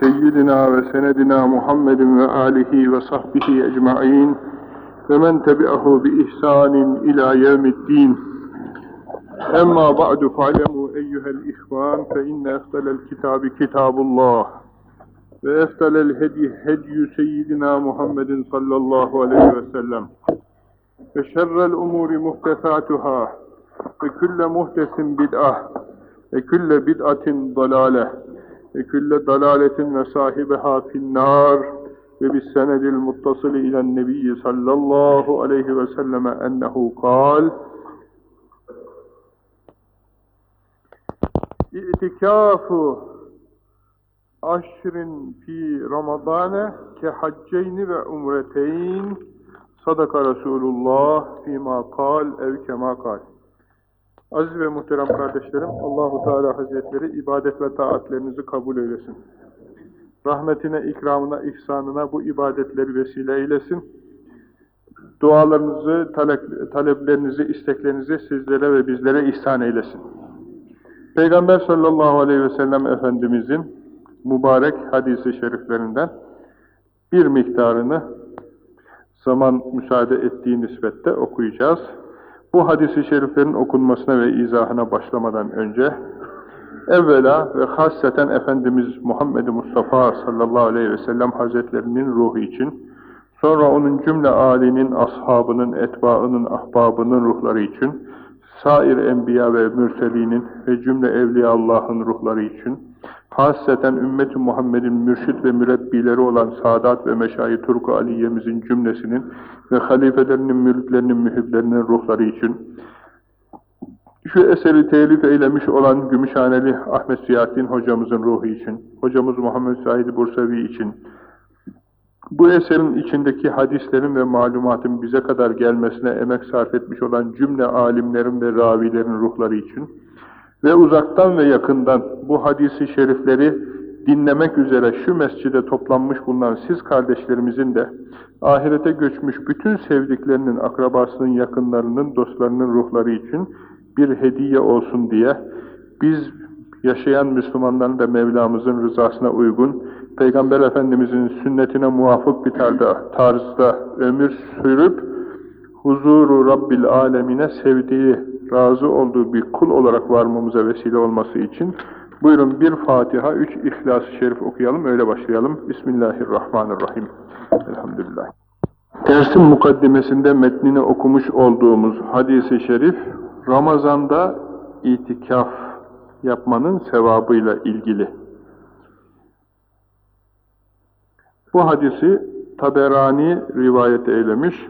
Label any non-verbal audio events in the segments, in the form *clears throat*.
seyyidina ve senedina Muhammedin ve alihi ve sahbihi ecma'in ve men tebi'ahu bi ihsanin ila yevmiddin. Emma ba'du fa'lemu eyyuhel ihvan fe inne eftelel kitabi kitabullah. Ve eftelel hedi hedyü seyyidina Muhammedin sallallahu aleyhi ve sellem. Ve şerrel umuri muhtesatuhâ. Ve külle muhtesin bid'ah. Ve külle bid'atin dalale ve külle dalaletin ve sahibeha finnâr ve bis senedil muttasili ilen nebiyyi sallallahu aleyhi ve selleme ennehu kal. İ'tikâfu aşrin fi ramadane ke hacceyni ve umreteyn. Sadaka Resulullah fîmâ kal ev kemâ kal Aziz ve muhterem kardeşlerim, Allahu Teala Hazretleri ibadet ve taatlerinizi kabul eylesin. Rahmetine, ikramına, ihsanına bu ibadetleri vesile eylesin. Dualarınızı, talep, taleplerinizi, isteklerinizi sizlere ve bizlere ihsan eylesin. Peygamber sallallahu aleyhi ve sellem Efendimizin mübarek hadisi şeriflerinden bir miktarını zaman müsaade ettiği nispette okuyacağız. Bu hadisi şeriflerin okunmasına ve izahına başlamadan önce evvela ve hasseten Efendimiz Muhammed Mustafa sallallahu aleyhi ve sellem Hazretlerinin ruhu için, sonra onun cümle âlinin, ashabının, etbaının, ahbabının ruhları için, sair enbiya ve mürselinin ve cümle evliya Allah'ın ruhları için, Hasreten ümmet-i Muhammed'in mürşid ve mürebbileri olan Sadat ve Meşayi Turku Aliye'mizin cümlesinin ve halifelerinin, müritlerinin, mühiblerinin ruhları için, şu eseri telif eylemiş olan Gümüşhaneli Ahmet Ziyaddin hocamızın ruhu için, hocamız Muhammed Said Bursevi için, bu eserin içindeki hadislerin ve malumatın bize kadar gelmesine emek sarf etmiş olan cümle alimlerin ve ravilerin ruhları için, ve uzaktan ve yakından bu hadisi şerifleri dinlemek üzere şu mescide toplanmış bulunan siz kardeşlerimizin de ahirete göçmüş bütün sevdiklerinin, akrabasının, yakınlarının, dostlarının ruhları için bir hediye olsun diye biz yaşayan Müslümanların da Mevlamızın rızasına uygun, Peygamber Efendimizin sünnetine muvafık bir tarzda, tarzda ömür sürüp huzuru Rabbil alemine sevdiği razı olduğu bir kul olarak varmamıza vesile olması için buyurun bir Fatiha, üç İhlas-ı Şerif okuyalım, öyle başlayalım. Bismillahirrahmanirrahim. Elhamdülillah. Dersin mukaddimesinde metnini okumuş olduğumuz hadisi şerif, Ramazan'da itikaf yapmanın sevabıyla ilgili. Bu hadisi Taberani rivayet eylemiş.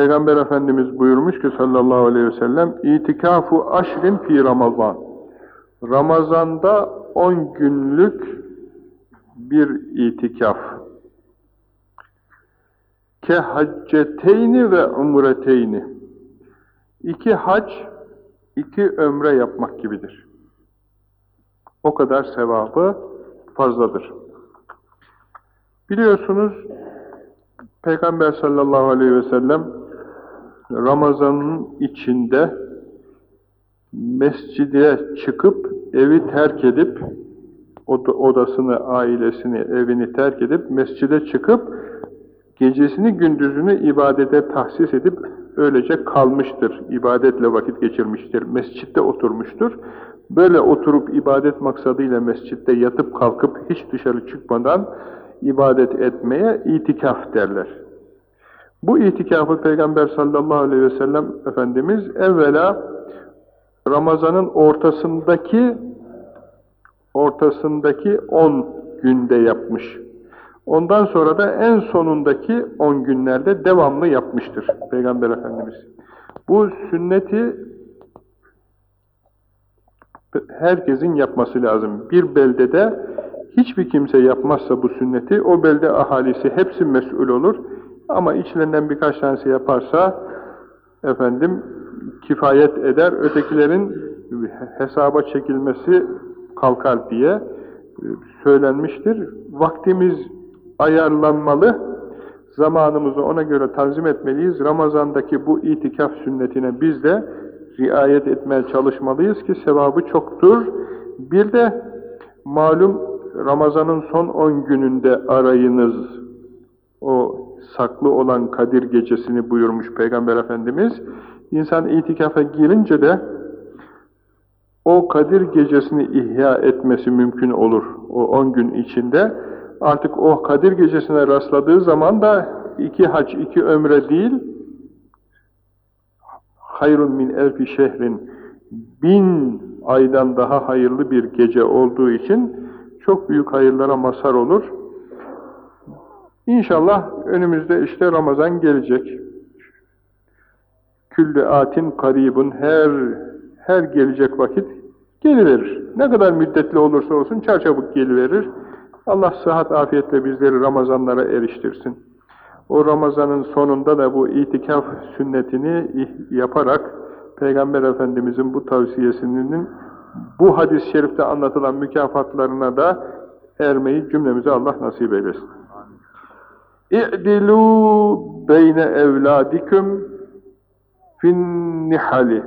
Peygamber Efendimiz buyurmuş ki sallallahu aleyhi ve sellem itikafu aşrin fi Ramazan. Ramazanda on günlük bir itikaf. Ke hacceteyni ve umreteyni. İki hac, iki ömre yapmak gibidir. O kadar sevabı fazladır. Biliyorsunuz Peygamber sallallahu aleyhi ve sellem Ramazan'ın içinde mescide çıkıp evi terk edip odasını, ailesini, evini terk edip mescide çıkıp gecesini gündüzünü ibadete tahsis edip öylece kalmıştır. İbadetle vakit geçirmiştir. Mescitte oturmuştur. Böyle oturup ibadet maksadıyla mescitte yatıp kalkıp hiç dışarı çıkmadan ibadet etmeye itikaf derler. Bu itikafı Peygamber sallallahu aleyhi ve sellem Efendimiz evvela Ramazan'ın ortasındaki ortasındaki 10 günde yapmış. Ondan sonra da en sonundaki 10 günlerde devamlı yapmıştır Peygamber Efendimiz. Bu sünneti herkesin yapması lazım. Bir beldede hiçbir kimse yapmazsa bu sünneti, o belde ahalisi hepsi mesul olur. Ama içlerinden birkaç tanesi yaparsa, efendim, kifayet eder. Ötekilerin hesaba çekilmesi kalkar diye e, söylenmiştir. Vaktimiz ayarlanmalı, zamanımızı ona göre tanzim etmeliyiz. Ramazandaki bu itikaf sünnetine biz de riayet etmeye çalışmalıyız ki sevabı çoktur Bir de malum Ramazan'ın son 10 gününde arayınız o saklı olan Kadir gecesini buyurmuş Peygamber Efendimiz. İnsan itikafa girince de o Kadir gecesini ihya etmesi mümkün olur. O 10 gün içinde artık o Kadir gecesine rastladığı zaman da iki hac, iki ömre değil hayrun min elfi şehrin bin aydan daha hayırlı bir gece olduğu için çok büyük hayırlara mazhar olur. İnşallah önümüzde işte Ramazan gelecek. Küllü atin karibun her her gelecek vakit geliverir. Ne kadar müddetli olursa olsun çarçabuk geliverir. Allah sıhhat afiyetle bizleri Ramazanlara eriştirsin. O Ramazanın sonunda da bu itikaf sünnetini yaparak Peygamber Efendimizin bu tavsiyesinin bu hadis-i şerifte anlatılan mükafatlarına da ermeyi cümlemize Allah nasip eylesin. İ'dilû beyne evlâdiküm fin nihali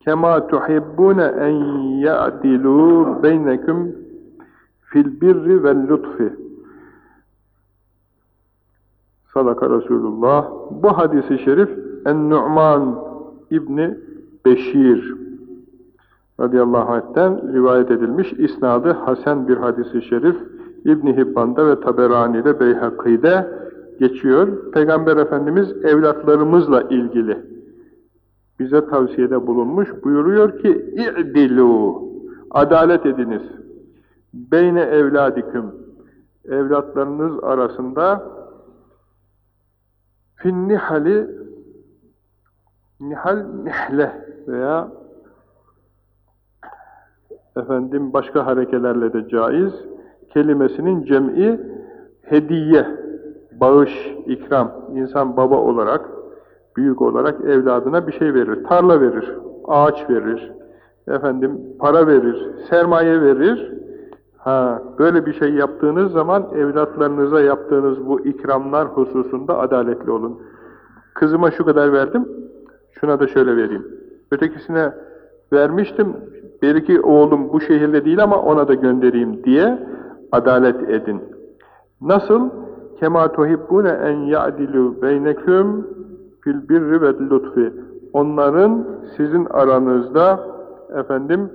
kema tuhibbune en ya'dilû beyneküm fil birri vel lütfi Sadaka Resulullah. Bu hadisi şerif En-Nu'man İbni Beşir radıyallahu anh'ten rivayet edilmiş. İsnadı Hasan bir hadisi şerif İbn Hibban'da ve Taberani'de Beyhaki'de geçiyor. Peygamber Efendimiz evlatlarımızla ilgili bize tavsiyede bulunmuş. Buyuruyor ki İ'dilu adalet ediniz. Beyne evladiküm evlatlarınız arasında fin nihali nihal nihle veya efendim başka harekelerle de caiz kelimesinin cem'i hediye, bağış, ikram. İnsan baba olarak, büyük olarak evladına bir şey verir. Tarla verir, ağaç verir, efendim para verir, sermaye verir. Ha, böyle bir şey yaptığınız zaman evlatlarınıza yaptığınız bu ikramlar hususunda adaletli olun. Kızıma şu kadar verdim, şuna da şöyle vereyim. Ötekisine vermiştim, belki oğlum bu şehirde değil ama ona da göndereyim diye adalet edin. Nasıl? Kema tuhibbune en ya'dilu beyneküm fil birri ve lütfi. Onların sizin aranızda efendim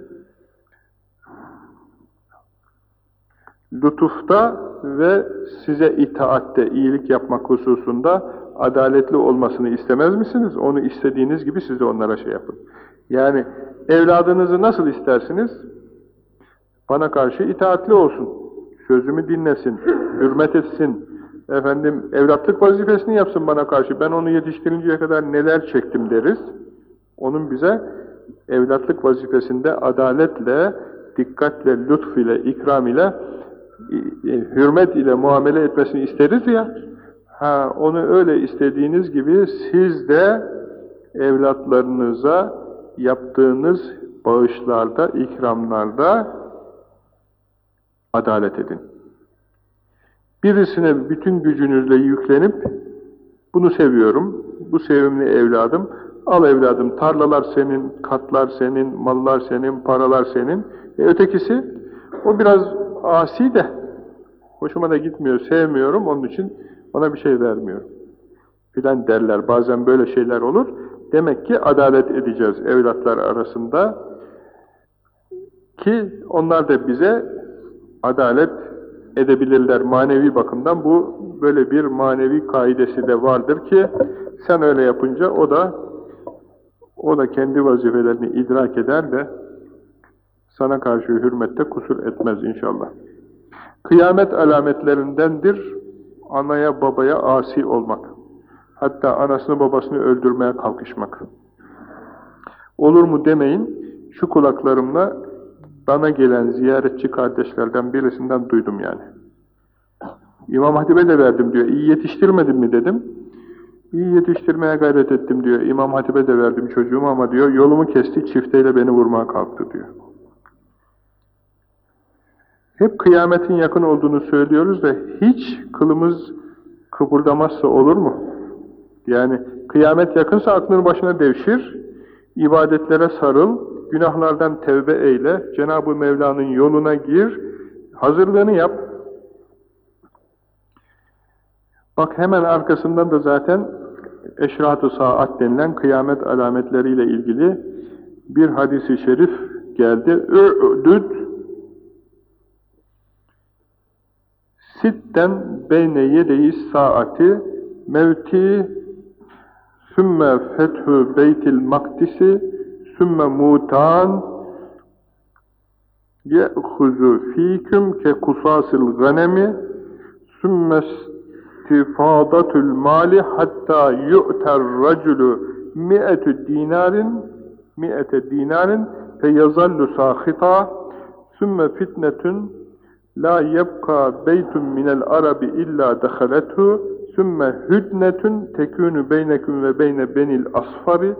lütufta ve size itaatte, iyilik yapmak hususunda adaletli olmasını istemez misiniz? Onu istediğiniz gibi siz de onlara şey yapın. Yani evladınızı nasıl istersiniz? Bana karşı itaatli olsun, sözümü dinlesin, hürmet etsin, efendim evlatlık vazifesini yapsın bana karşı, ben onu yetiştirinceye kadar neler çektim deriz. Onun bize evlatlık vazifesinde adaletle, dikkatle, lütf ile, ikram ile, hürmet ile muamele etmesini isteriz ya, ha, onu öyle istediğiniz gibi siz de evlatlarınıza yaptığınız bağışlarda, ikramlarda adalet edin. Birisine bütün gücünüzle yüklenip, bunu seviyorum, bu sevimli evladım, al evladım, tarlalar senin, katlar senin, mallar senin, paralar senin. E ötekisi, o biraz asi de, hoşuma da gitmiyor, sevmiyorum, onun için ona bir şey vermiyorum. Filan derler, bazen böyle şeyler olur. Demek ki adalet edeceğiz evlatlar arasında ki onlar da bize adalet edebilirler manevi bakımdan. Bu böyle bir manevi kaidesi de vardır ki sen öyle yapınca o da o da kendi vazifelerini idrak eder de sana karşı hürmette kusur etmez inşallah. Kıyamet alametlerindendir anaya babaya asi olmak. Hatta anasını babasını öldürmeye kalkışmak. Olur mu demeyin, şu kulaklarımla bana gelen ziyaretçi kardeşlerden birisinden duydum yani. İmam Hatip'e de verdim diyor. İyi yetiştirmedim mi dedim. İyi yetiştirmeye gayret ettim diyor. İmam Hatip'e de verdim çocuğumu ama diyor yolumu kesti çifteyle beni vurmaya kalktı diyor. Hep kıyametin yakın olduğunu söylüyoruz da hiç kılımız kıpırdamazsa olur mu? Yani kıyamet yakınsa aklının başına devşir, ibadetlere sarıl, günahlardan tevbe eyle, Cenab-ı Mevla'nın yoluna gir, hazırlığını yap. Bak hemen arkasından da zaten eşrat-ı saat denilen kıyamet alametleriyle ilgili bir hadisi şerif geldi. Ü'düd sitten beyne yedeyi saati mevti sümme fethü beytil makdisi sümme mutan ye'huzu fîküm ke kusasıl ganemi sümme istifadatul mali hatta yu'ter raculu mi'etü dinarin mi'ete dinarin fe yazallu sâhita sümme fitnetun la yebka beytun minel arabi illa dehalethu sümme hüdnetun tekûnü beyneküm ve beyne benil asfari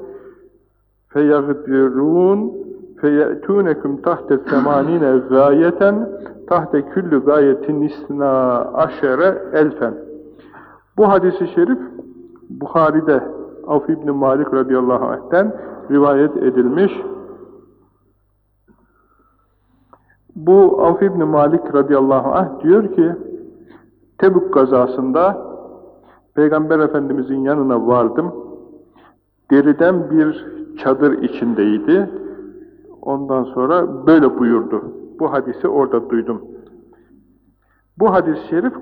feyagdirûn feye'tûneküm tahte semanine gayeten tahte küllü gayetin isna aşere elfen bu hadisi şerif Bukhari'de Avf İbni Malik radıyallahu anh'ten rivayet edilmiş. Bu Avf İbni Malik radıyallahu anh diyor ki Tebük gazasında Peygamber Efendimizin yanına vardım. Deriden bir çadır içindeydi. Ondan sonra böyle buyurdu. Bu hadisi orada duydum. Bu hadis-i şerif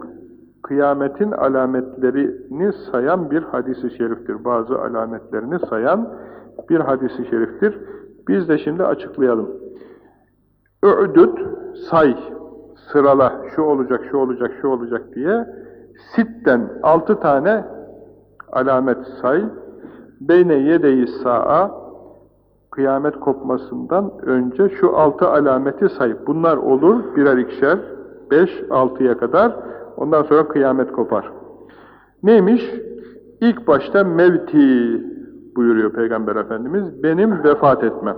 kıyametin alametlerini sayan bir hadisi şeriftir. Bazı alametlerini sayan bir hadisi şeriftir. Biz de şimdi açıklayalım. Ü'düd, say, sırala, şu olacak, şu olacak, şu olacak diye sitten altı tane alamet say. Beyne yedeyi sa'a kıyamet kopmasından önce şu altı alameti say. Bunlar olur birer ikişer, beş, altıya kadar. Ondan sonra kıyamet kopar. Neymiş? İlk başta mevti buyuruyor Peygamber Efendimiz. Benim vefat etmem.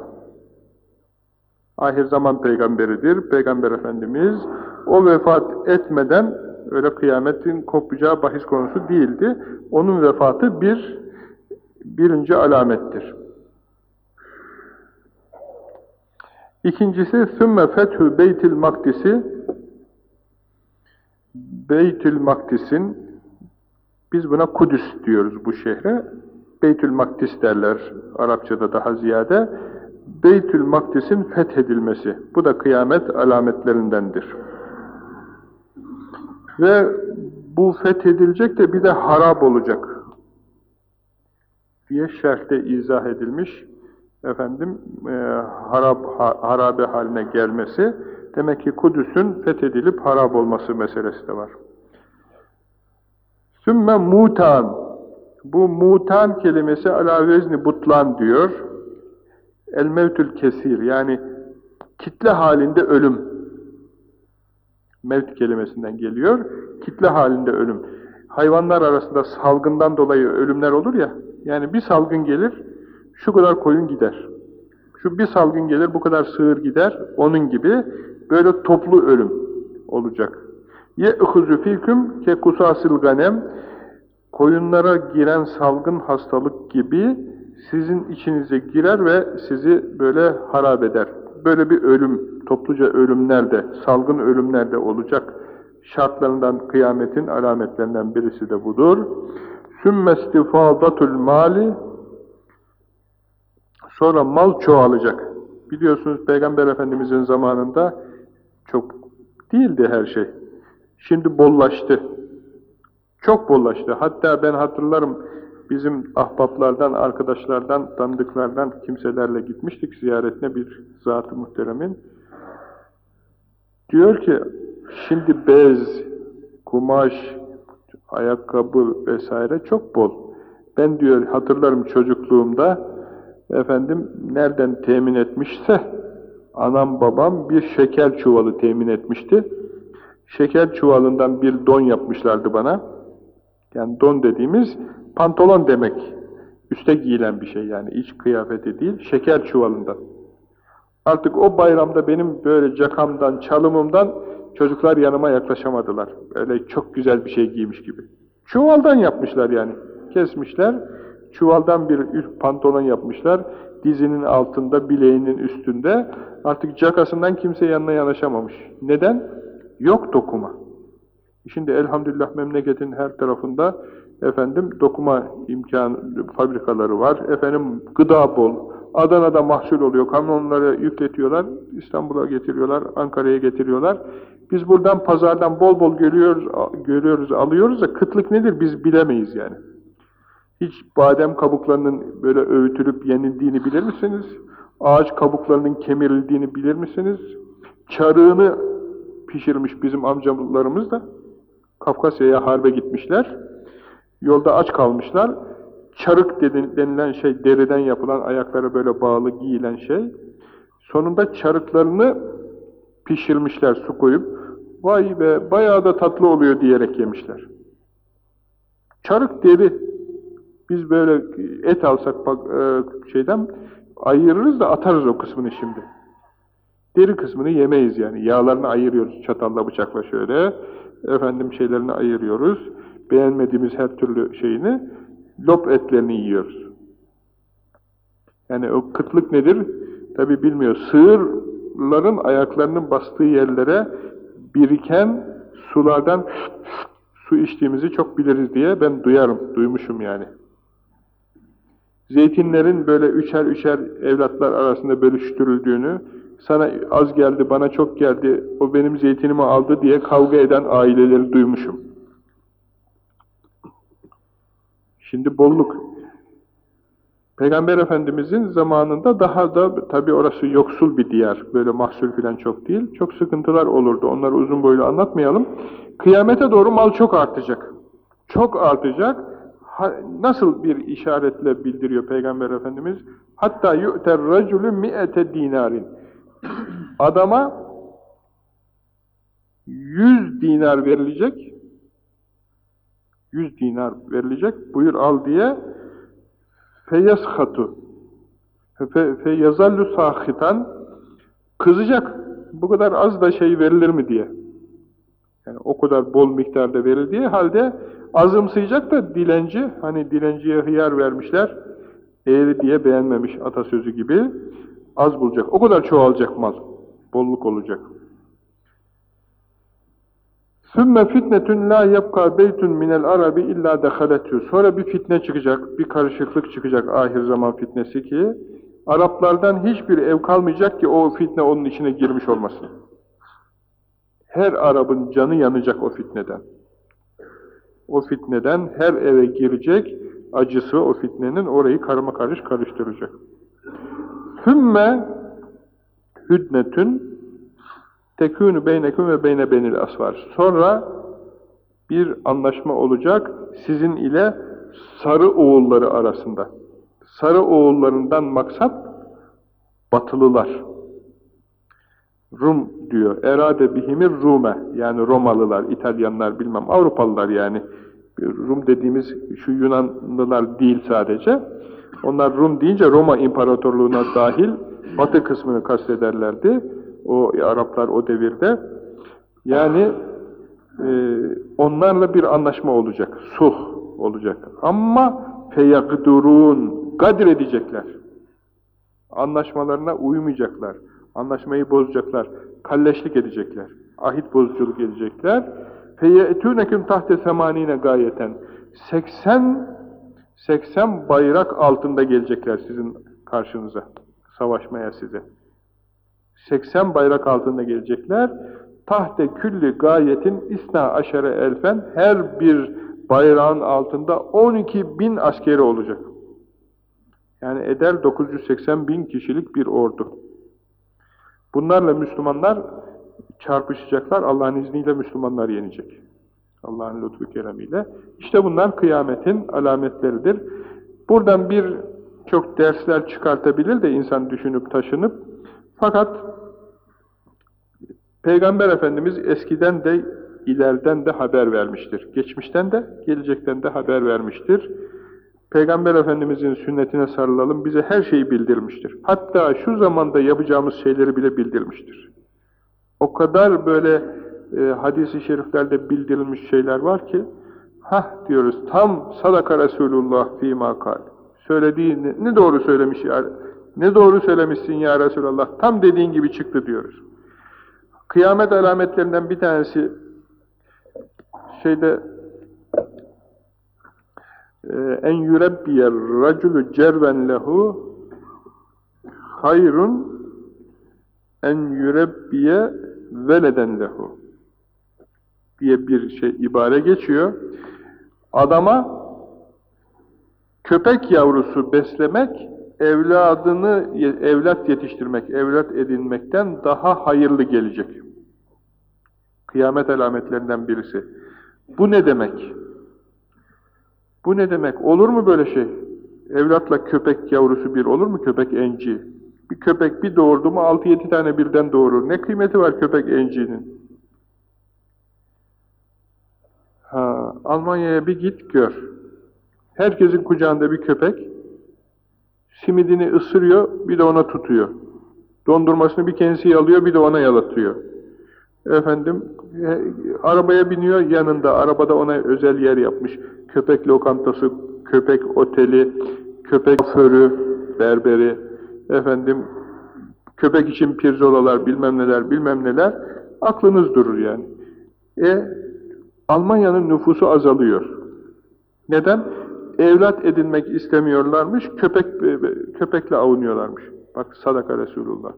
Ahir zaman peygamberidir. Peygamber Efendimiz o vefat etmeden öyle kıyametin kopacağı bahis konusu değildi. Onun vefatı bir birinci alamettir. İkincisi sümme fethü beytil makdisi Beytül Makdis'in biz buna Kudüs diyoruz bu şehre. Beytül Makdis derler Arapçada daha ziyade. Beytül Makdis'in fethedilmesi. Bu da kıyamet alametlerindendir. Ve bu fethedilecek de bir de harap olacak diye şerhte izah edilmiş. Efendim e, harap ha, harabe haline gelmesi demek ki Kudüs'ün fethedilip harap olması meselesi de var. Sümme mutan bu mutan kelimesi ala vezni butlan diyor. El mevtül kesir yani kitle halinde ölüm. Mevt kelimesinden geliyor. Kitle halinde ölüm. Hayvanlar arasında salgından dolayı ölümler olur ya. Yani bir salgın gelir, şu kadar koyun gider. Şu bir salgın gelir bu kadar sığır gider. Onun gibi böyle toplu ölüm olacak. Ye ıhızü filküm ke kusasil ganem koyunlara giren salgın hastalık gibi sizin içinize girer ve sizi böyle harap eder. Böyle bir ölüm, topluca ölümler de, salgın ölümler de olacak. Şartlarından, kıyametin alametlerinden birisi de budur. Sümme istifadatül mali sonra mal çoğalacak. Biliyorsunuz Peygamber Efendimizin zamanında çok değildi her şey. Şimdi bollaştı. Çok bollaştı. Hatta ben hatırlarım bizim ahbaplardan, arkadaşlardan, tanıdıklardan kimselerle gitmiştik ziyaretine bir zat-ı muhteremin. Diyor ki şimdi bez, kumaş, ayakkabı vesaire çok bol. Ben diyor hatırlarım çocukluğumda efendim nereden temin etmişse anam babam bir şeker çuvalı temin etmişti. Şeker çuvalından bir don yapmışlardı bana. Yani don dediğimiz pantolon demek. Üste giyilen bir şey yani iç kıyafeti değil, şeker çuvalından. Artık o bayramda benim böyle cakamdan, çalımımdan çocuklar yanıma yaklaşamadılar. Öyle çok güzel bir şey giymiş gibi. Çuvaldan yapmışlar yani. Kesmişler, çuvaldan bir pantolon yapmışlar. dizinin altında, bileğinin üstünde. Artık cakasından kimse yanına yanaşamamış. Neden? Yok dokuma. Şimdi elhamdülillah memleketin her tarafında efendim dokuma imkan fabrikaları var. Efendim gıda bol. Adana'da mahsul oluyor. Kamyonlara yükletiyorlar. İstanbul'a getiriyorlar. Ankara'ya getiriyorlar. Biz buradan pazardan bol bol görüyoruz, görüyoruz, alıyoruz da kıtlık nedir biz bilemeyiz yani. Hiç badem kabuklarının böyle öğütülüp yenildiğini bilir misiniz? Ağaç kabuklarının kemirildiğini bilir misiniz? Çarığını pişirmiş bizim amcalarımız da Kafkasya'ya harbe gitmişler. Yolda aç kalmışlar. Çarık denilen şey, deriden yapılan, ayaklara böyle bağlı giyilen şey. Sonunda çarıklarını pişirmişler su koyup. Vay be, bayağı da tatlı oluyor diyerek yemişler. Çarık deri. Biz böyle et alsak e, şeyden ayırırız da atarız o kısmını şimdi. Deri kısmını yemeyiz yani. Yağlarını ayırıyoruz çatalla bıçakla şöyle. Efendim şeylerini ayırıyoruz. Beğenmediğimiz her türlü şeyini lop etlerini yiyoruz. Yani o kıtlık nedir? Tabi bilmiyor. Sığırların ayaklarının bastığı yerlere biriken sulardan su içtiğimizi çok biliriz diye ben duyarım, duymuşum yani. Zeytinlerin böyle üçer üçer evlatlar arasında bölüştürüldüğünü, sana az geldi, bana çok geldi, o benim zeytinimi aldı diye kavga eden aileleri duymuşum. Şimdi bolluk. Peygamber Efendimizin zamanında daha da, tabi orası yoksul bir diyar, böyle mahsul filan çok değil, çok sıkıntılar olurdu, onları uzun boylu anlatmayalım. Kıyamete doğru mal çok artacak. Çok artacak. Nasıl bir işaretle bildiriyor Peygamber Efendimiz? Hatta yu'ter racülü mi'ete dinarin. Adama 100 dinar verilecek, 100 dinar verilecek, buyur al diye feyeshatu feyazallu sahitan kızacak. Bu kadar az da şey verilir mi diye. Yani o kadar bol miktarda verildiği halde azımsayacak da dilenci, hani dilenciye hıyar vermişler, eğri diye beğenmemiş atasözü gibi az bulacak. O kadar çoğalacak mal. Bolluk olacak. ثُمَّ fitnetun la yabqa beytun minel arabi illa dehaletü. Sonra bir fitne çıkacak, bir karışıklık çıkacak ahir zaman fitnesi ki Araplardan hiçbir ev kalmayacak ki o fitne onun içine girmiş olmasın. Her Arap'ın canı yanacak o fitneden. O fitneden her eve girecek, acısı o fitnenin orayı karma karış karıştıracak. Hümme hüdnetün tekûnü beyneküm ve beyne benil asvar. Sonra bir anlaşma olacak sizin ile sarı oğulları arasında. Sarı oğullarından maksat batılılar. Rum diyor. Erade bihimir Rume. Yani Romalılar, İtalyanlar bilmem Avrupalılar yani. Rum dediğimiz şu Yunanlılar değil sadece. Onlar Rum deyince Roma İmparatorluğu'na dahil batı kısmını kastederlerdi. O Araplar o devirde. Yani e, onlarla bir anlaşma olacak. Suh olacak. Ama feyakdurun kadir edecekler. Anlaşmalarına uymayacaklar. Anlaşmayı bozacaklar. Kalleşlik edecekler. Ahit bozuculuk edecekler. فَيَئْتُونَكُمْ tahte semanine gayeten. 80 80 bayrak altında gelecekler sizin karşınıza. Savaşmaya size. 80 bayrak altında gelecekler. Tahte külli gayetin isna aşere elfen her bir bayrağın altında 12 bin askeri olacak. Yani eder 980 bin kişilik bir ordu. Bunlarla Müslümanlar çarpışacaklar. Allah'ın izniyle Müslümanlar yenecek. Allah'ın lütfu keremiyle. İşte bunlar kıyametin alametleridir. Buradan bir çok dersler çıkartabilir de insan düşünüp taşınıp fakat Peygamber Efendimiz eskiden de ileriden de haber vermiştir. Geçmişten de gelecekten de haber vermiştir. Peygamber Efendimizin sünnetine sarılalım bize her şeyi bildirmiştir. Hatta şu zamanda yapacağımız şeyleri bile bildirmiştir. O kadar böyle e, hadis-i şeriflerde bildirilmiş şeyler var ki hah diyoruz tam sadaka Resulullah fîmâ kal. Söylediğini ne doğru söylemiş ya Ne doğru söylemişsin ya Resulallah. Tam dediğin gibi çıktı diyoruz. Kıyamet alametlerinden bir tanesi şeyde en yürebbiyer raculu cerven lehu hayrun en yürebbiye veleden lehu diye bir şey ibare geçiyor. Adama köpek yavrusu beslemek evladını evlat yetiştirmek, evlat edinmekten daha hayırlı gelecek. Kıyamet alametlerinden birisi. Bu ne demek? Bu ne demek? Olur mu böyle şey? Evlatla köpek yavrusu bir olur mu? Köpek enci. Bir köpek bir doğurdu mu 6-7 tane birden doğurur. Ne kıymeti var köpek encinin? Almanya'ya bir git gör. Herkesin kucağında bir köpek. Simidini ısırıyor, bir de ona tutuyor. Dondurmasını bir kendisi alıyor, bir de ona yalatıyor. Efendim, arabaya biniyor, yanında, arabada ona özel yer yapmış. Köpek lokantası, köpek oteli, köpek förü, berberi, efendim, köpek için pirzolalar, bilmem neler, bilmem neler, aklınız durur yani. E, Almanya'nın nüfusu azalıyor. Neden? Evlat edinmek istemiyorlarmış, köpek köpekle avunuyorlarmış. Bak sadaka Resulullah.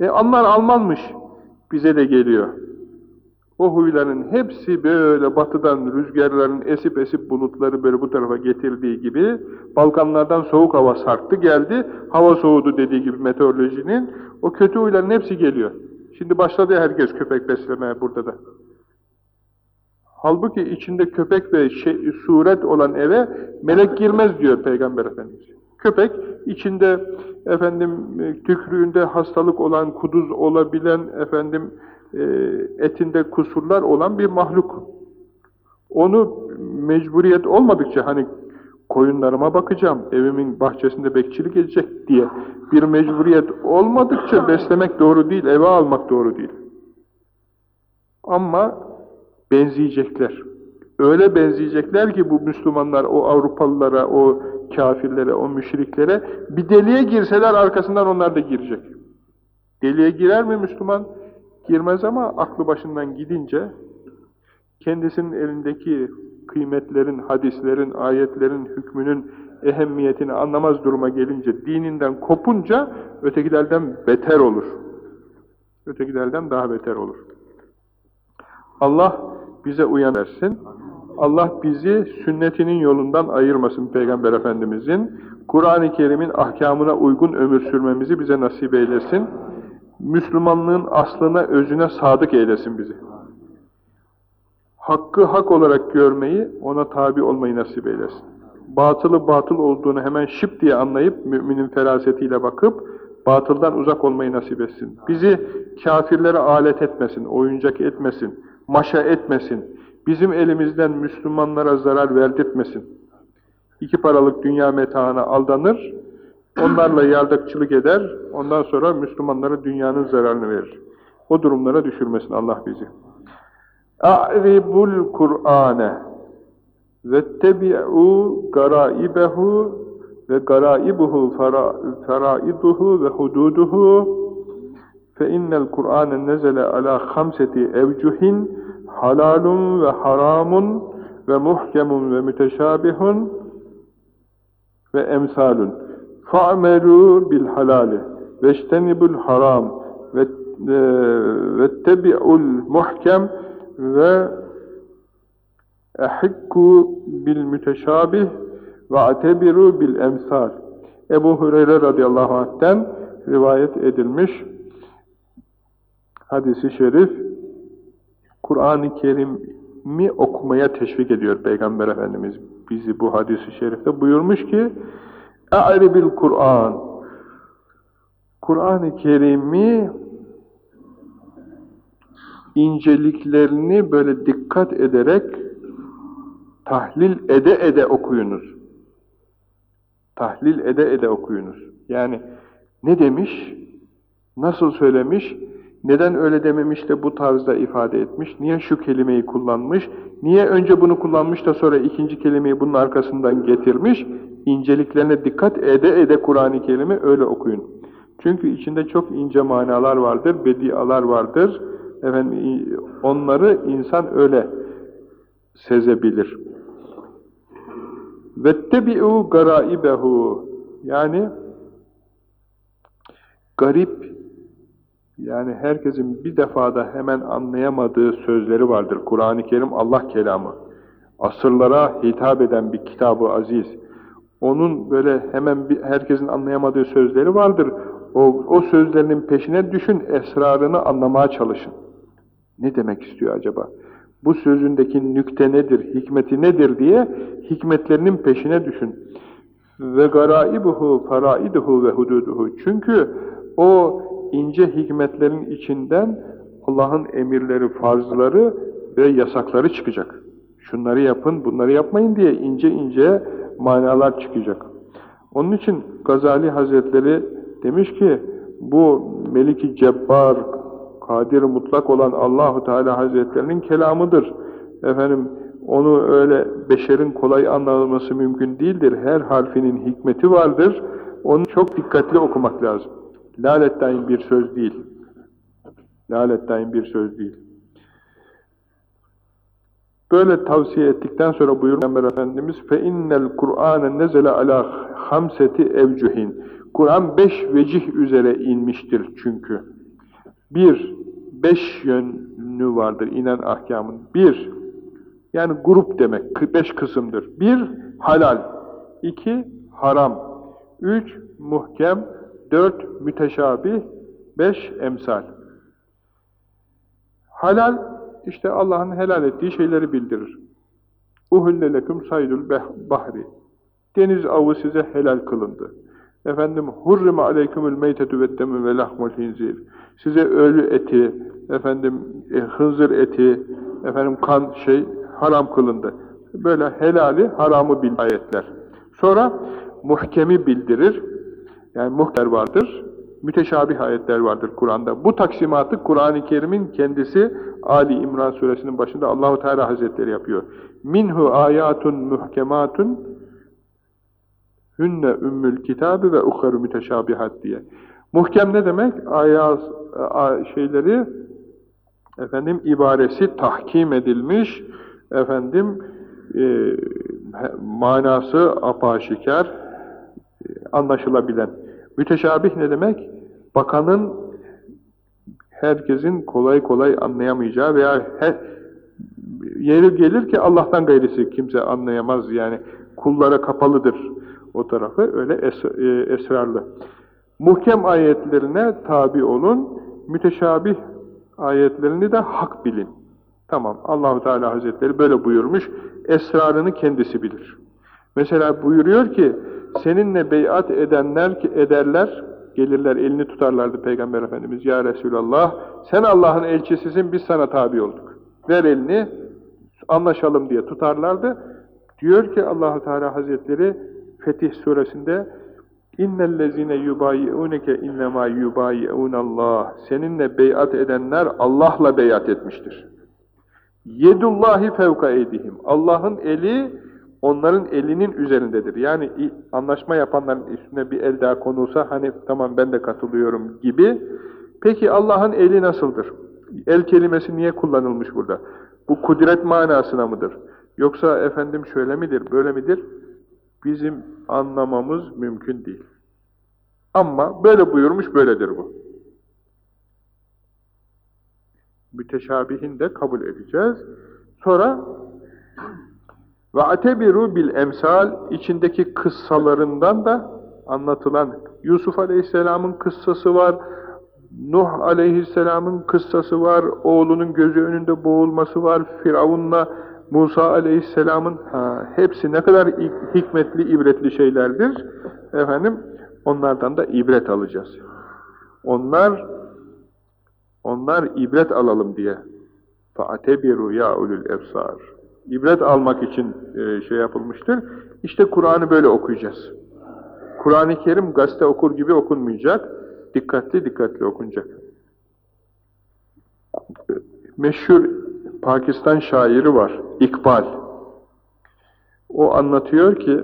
E onlar Almanmış, bize de geliyor. O huyların hepsi böyle batıdan rüzgarların esip esip bulutları böyle bu tarafa getirdiği gibi Balkanlardan soğuk hava sarktı geldi. Hava soğudu dediği gibi meteorolojinin. O kötü huyların hepsi geliyor. Şimdi başladı herkes köpek beslemeye burada da. Halbuki içinde köpek ve şey, suret olan eve melek girmez diyor Peygamber Efendimiz. Köpek içinde efendim tükrüğünde hastalık olan, kuduz olabilen efendim e, etinde kusurlar olan bir mahluk. Onu mecburiyet olmadıkça hani koyunlarıma bakacağım, evimin bahçesinde bekçilik edecek diye bir mecburiyet olmadıkça beslemek doğru değil, eve almak doğru değil. Ama benzeyecekler. Öyle benzeyecekler ki bu Müslümanlar o Avrupalılara, o kafirlere, o müşriklere bir deliğe girseler arkasından onlar da girecek. Deliğe girer mi Müslüman? Girmez ama aklı başından gidince kendisinin elindeki kıymetlerin, hadislerin, ayetlerin hükmünün ehemmiyetini anlamaz duruma gelince, dininden kopunca ötekilerden beter olur. Ötekilerden daha beter olur. Allah bize uyan versin. Allah bizi sünnetinin yolundan ayırmasın Peygamber Efendimizin. Kur'an-ı Kerim'in ahkamına uygun ömür sürmemizi bize nasip eylesin. Müslümanlığın aslına, özüne sadık eylesin bizi. Hakkı hak olarak görmeyi, ona tabi olmayı nasip eylesin. Batılı batıl olduğunu hemen şıp diye anlayıp, müminin ferasetiyle bakıp, batıldan uzak olmayı nasip etsin. Bizi kafirlere alet etmesin, oyuncak etmesin, maşa etmesin, bizim elimizden Müslümanlara zarar verdirtmesin. İki paralık dünya metaına aldanır, Onlarla yardakçılık eder, ondan sonra Müslümanlara dünyanın zararını verir. O durumlara düşürmesin Allah bizi. A'ribul Kur'ane vettebi'u garaibehu ve garaibuhu feraiduhu ve hududuhu fe innel Kur'ane nezele ala hamseti evcuhin halalun ve haramun ve muhkemun ve müteşabihun ve emsalun فَعْمَلُوا بِالْحَلَالِ وَاجْتَنِبُوا الْحَرَامِ وَاتَّبِعُوا الْمُحْكَمِ وَاَحِكُّوا بِالْمُتَشَابِهِ وَاَعْتَبِرُوا بِالْاَمْثَالِ Ebu Hureyre radıyallahu anh'ten rivayet edilmiş hadisi şerif Kur'an-ı Kerim'i okumaya teşvik ediyor Peygamber Efendimiz bizi bu hadisi şerifte buyurmuş ki E'ribil Kur'an. Kur'an-ı Kerim'i inceliklerini böyle dikkat ederek tahlil ede ede okuyunuz. Tahlil ede ede okuyunuz. Yani ne demiş, nasıl söylemiş, neden öyle dememiş de bu tarzda ifade etmiş, niye şu kelimeyi kullanmış, niye önce bunu kullanmış da sonra ikinci kelimeyi bunun arkasından getirmiş inceliklerine dikkat ede ede Kur'an-ı Kerim'i öyle okuyun. Çünkü içinde çok ince manalar vardır, bedialar vardır. Efendim, onları insan öyle sezebilir. وَاتَّبِعُوا garaibehu Yani garip yani herkesin bir defada hemen anlayamadığı sözleri vardır. Kur'an-ı Kerim Allah kelamı. Asırlara hitap eden bir kitabı aziz. Onun böyle hemen bir, herkesin anlayamadığı sözleri vardır. O, o sözlerinin peşine düşün, esrarını anlamaya çalışın. Ne demek istiyor acaba? Bu sözündeki nükte nedir, hikmeti nedir diye hikmetlerinin peşine düşün. Ve garaibuhu faraiduhu ve hududuhu. Çünkü o ince hikmetlerin içinden Allah'ın emirleri, farzları ve yasakları çıkacak. Şunları yapın, bunları yapmayın diye ince ince manalar çıkacak. Onun için Gazali Hazretleri demiş ki bu Meliki Cebbar, kadir mutlak olan Allahu Teala Hazretlerinin kelamıdır. Efendim onu öyle beşerin kolay anlaması mümkün değildir. Her harfinin hikmeti vardır. Onu çok dikkatli okumak lazım. Lalettayn bir söz değil. Lalettayn bir söz değil. Böyle tavsiye ettikten sonra buyurun Peygamber Efendimiz فَاِنَّ الْقُرْآنَ نَزَلَ عَلَى hamseti evcuhin. Kur'an beş vecih üzere inmiştir çünkü. Bir, beş yönlü vardır inen ahkamın. Bir, yani grup demek, beş kısımdır. Bir, halal. iki haram. Üç, muhkem. Dört, müteşabih. Beş, emsal. Halal, işte Allah'ın helal ettiği şeyleri bildirir. Uhülle leküm saydul bahri. Deniz avı size helal kılındı. Efendim hurrime aleykümül meytetü ve demü ve lahmul hinzir. Size ölü eti, efendim e, hınzır eti, efendim kan şey haram kılındı. Böyle helali, haramı bil ayetler. Sonra muhkemi bildirir. Yani muhter vardır. Müteşabih ayetler vardır Kur'an'da. Bu taksimatı Kur'an-ı Kerim'in kendisi Ali İmran suresinin başında Allahu Teala Hazretleri yapıyor. Minhu ayatun muhkematun hünne ümmül kitabı ve uharu müteşabihat diye. Muhkem ne demek? Ayaz şeyleri efendim ibaresi tahkim edilmiş efendim e, manası apaşikar e, anlaşılabilen. Müteşabih ne demek? Bakanın herkesin kolay kolay anlayamayacağı veya her, yeri gelir ki Allah'tan gayrisi kimse anlayamaz yani kullara kapalıdır o tarafı öyle es, e, esrarlı. Muhkem ayetlerine tabi olun, müteşabih ayetlerini de hak bilin. Tamam, Allahu Teala Hazretleri böyle buyurmuş, esrarını kendisi bilir. Mesela buyuruyor ki, seninle beyat edenler ki ederler, gelirler elini tutarlardı Peygamber Efendimiz, Ya Resulallah, sen Allah'ın elçisisin, biz sana tabi olduk. Ver elini, anlaşalım diye tutarlardı. Diyor ki Allahu Teala Hazretleri Fetih suresinde İnnellezine yubayyi'uneke innema yubayyi'unallah. Seninle beyat edenler Allah'la beyat etmiştir. Yedullahi fevka edihim. Allah'ın eli onların elinin üzerindedir. Yani anlaşma yapanların üstüne bir el daha konulsa hani tamam ben de katılıyorum gibi. Peki Allah'ın eli nasıldır? El kelimesi niye kullanılmış burada? Bu kudret manasına mıdır? Yoksa efendim şöyle midir, böyle midir? Bizim anlamamız mümkün değil. Ama böyle buyurmuş, böyledir bu. Müteşabihin de kabul edeceğiz. Sonra ve atebiru bil emsal içindeki kıssalarından da anlatılan Yusuf Aleyhisselam'ın kıssası var, Nuh Aleyhisselam'ın kıssası var, oğlunun gözü önünde boğulması var, Firavun'la Musa Aleyhisselam'ın hepsi ne kadar hikmetli, ibretli şeylerdir. Efendim onlardan da ibret alacağız. Onlar onlar ibret alalım diye. Fa'tebiru ya ulul efsar. İbret almak için e, şey yapılmıştır. İşte Kur'an'ı böyle okuyacağız. Kur'an-ı Kerim gazete okur gibi okunmayacak. Dikkatli dikkatli okunacak. Meşhur Pakistan şairi var, İkbal. O anlatıyor ki,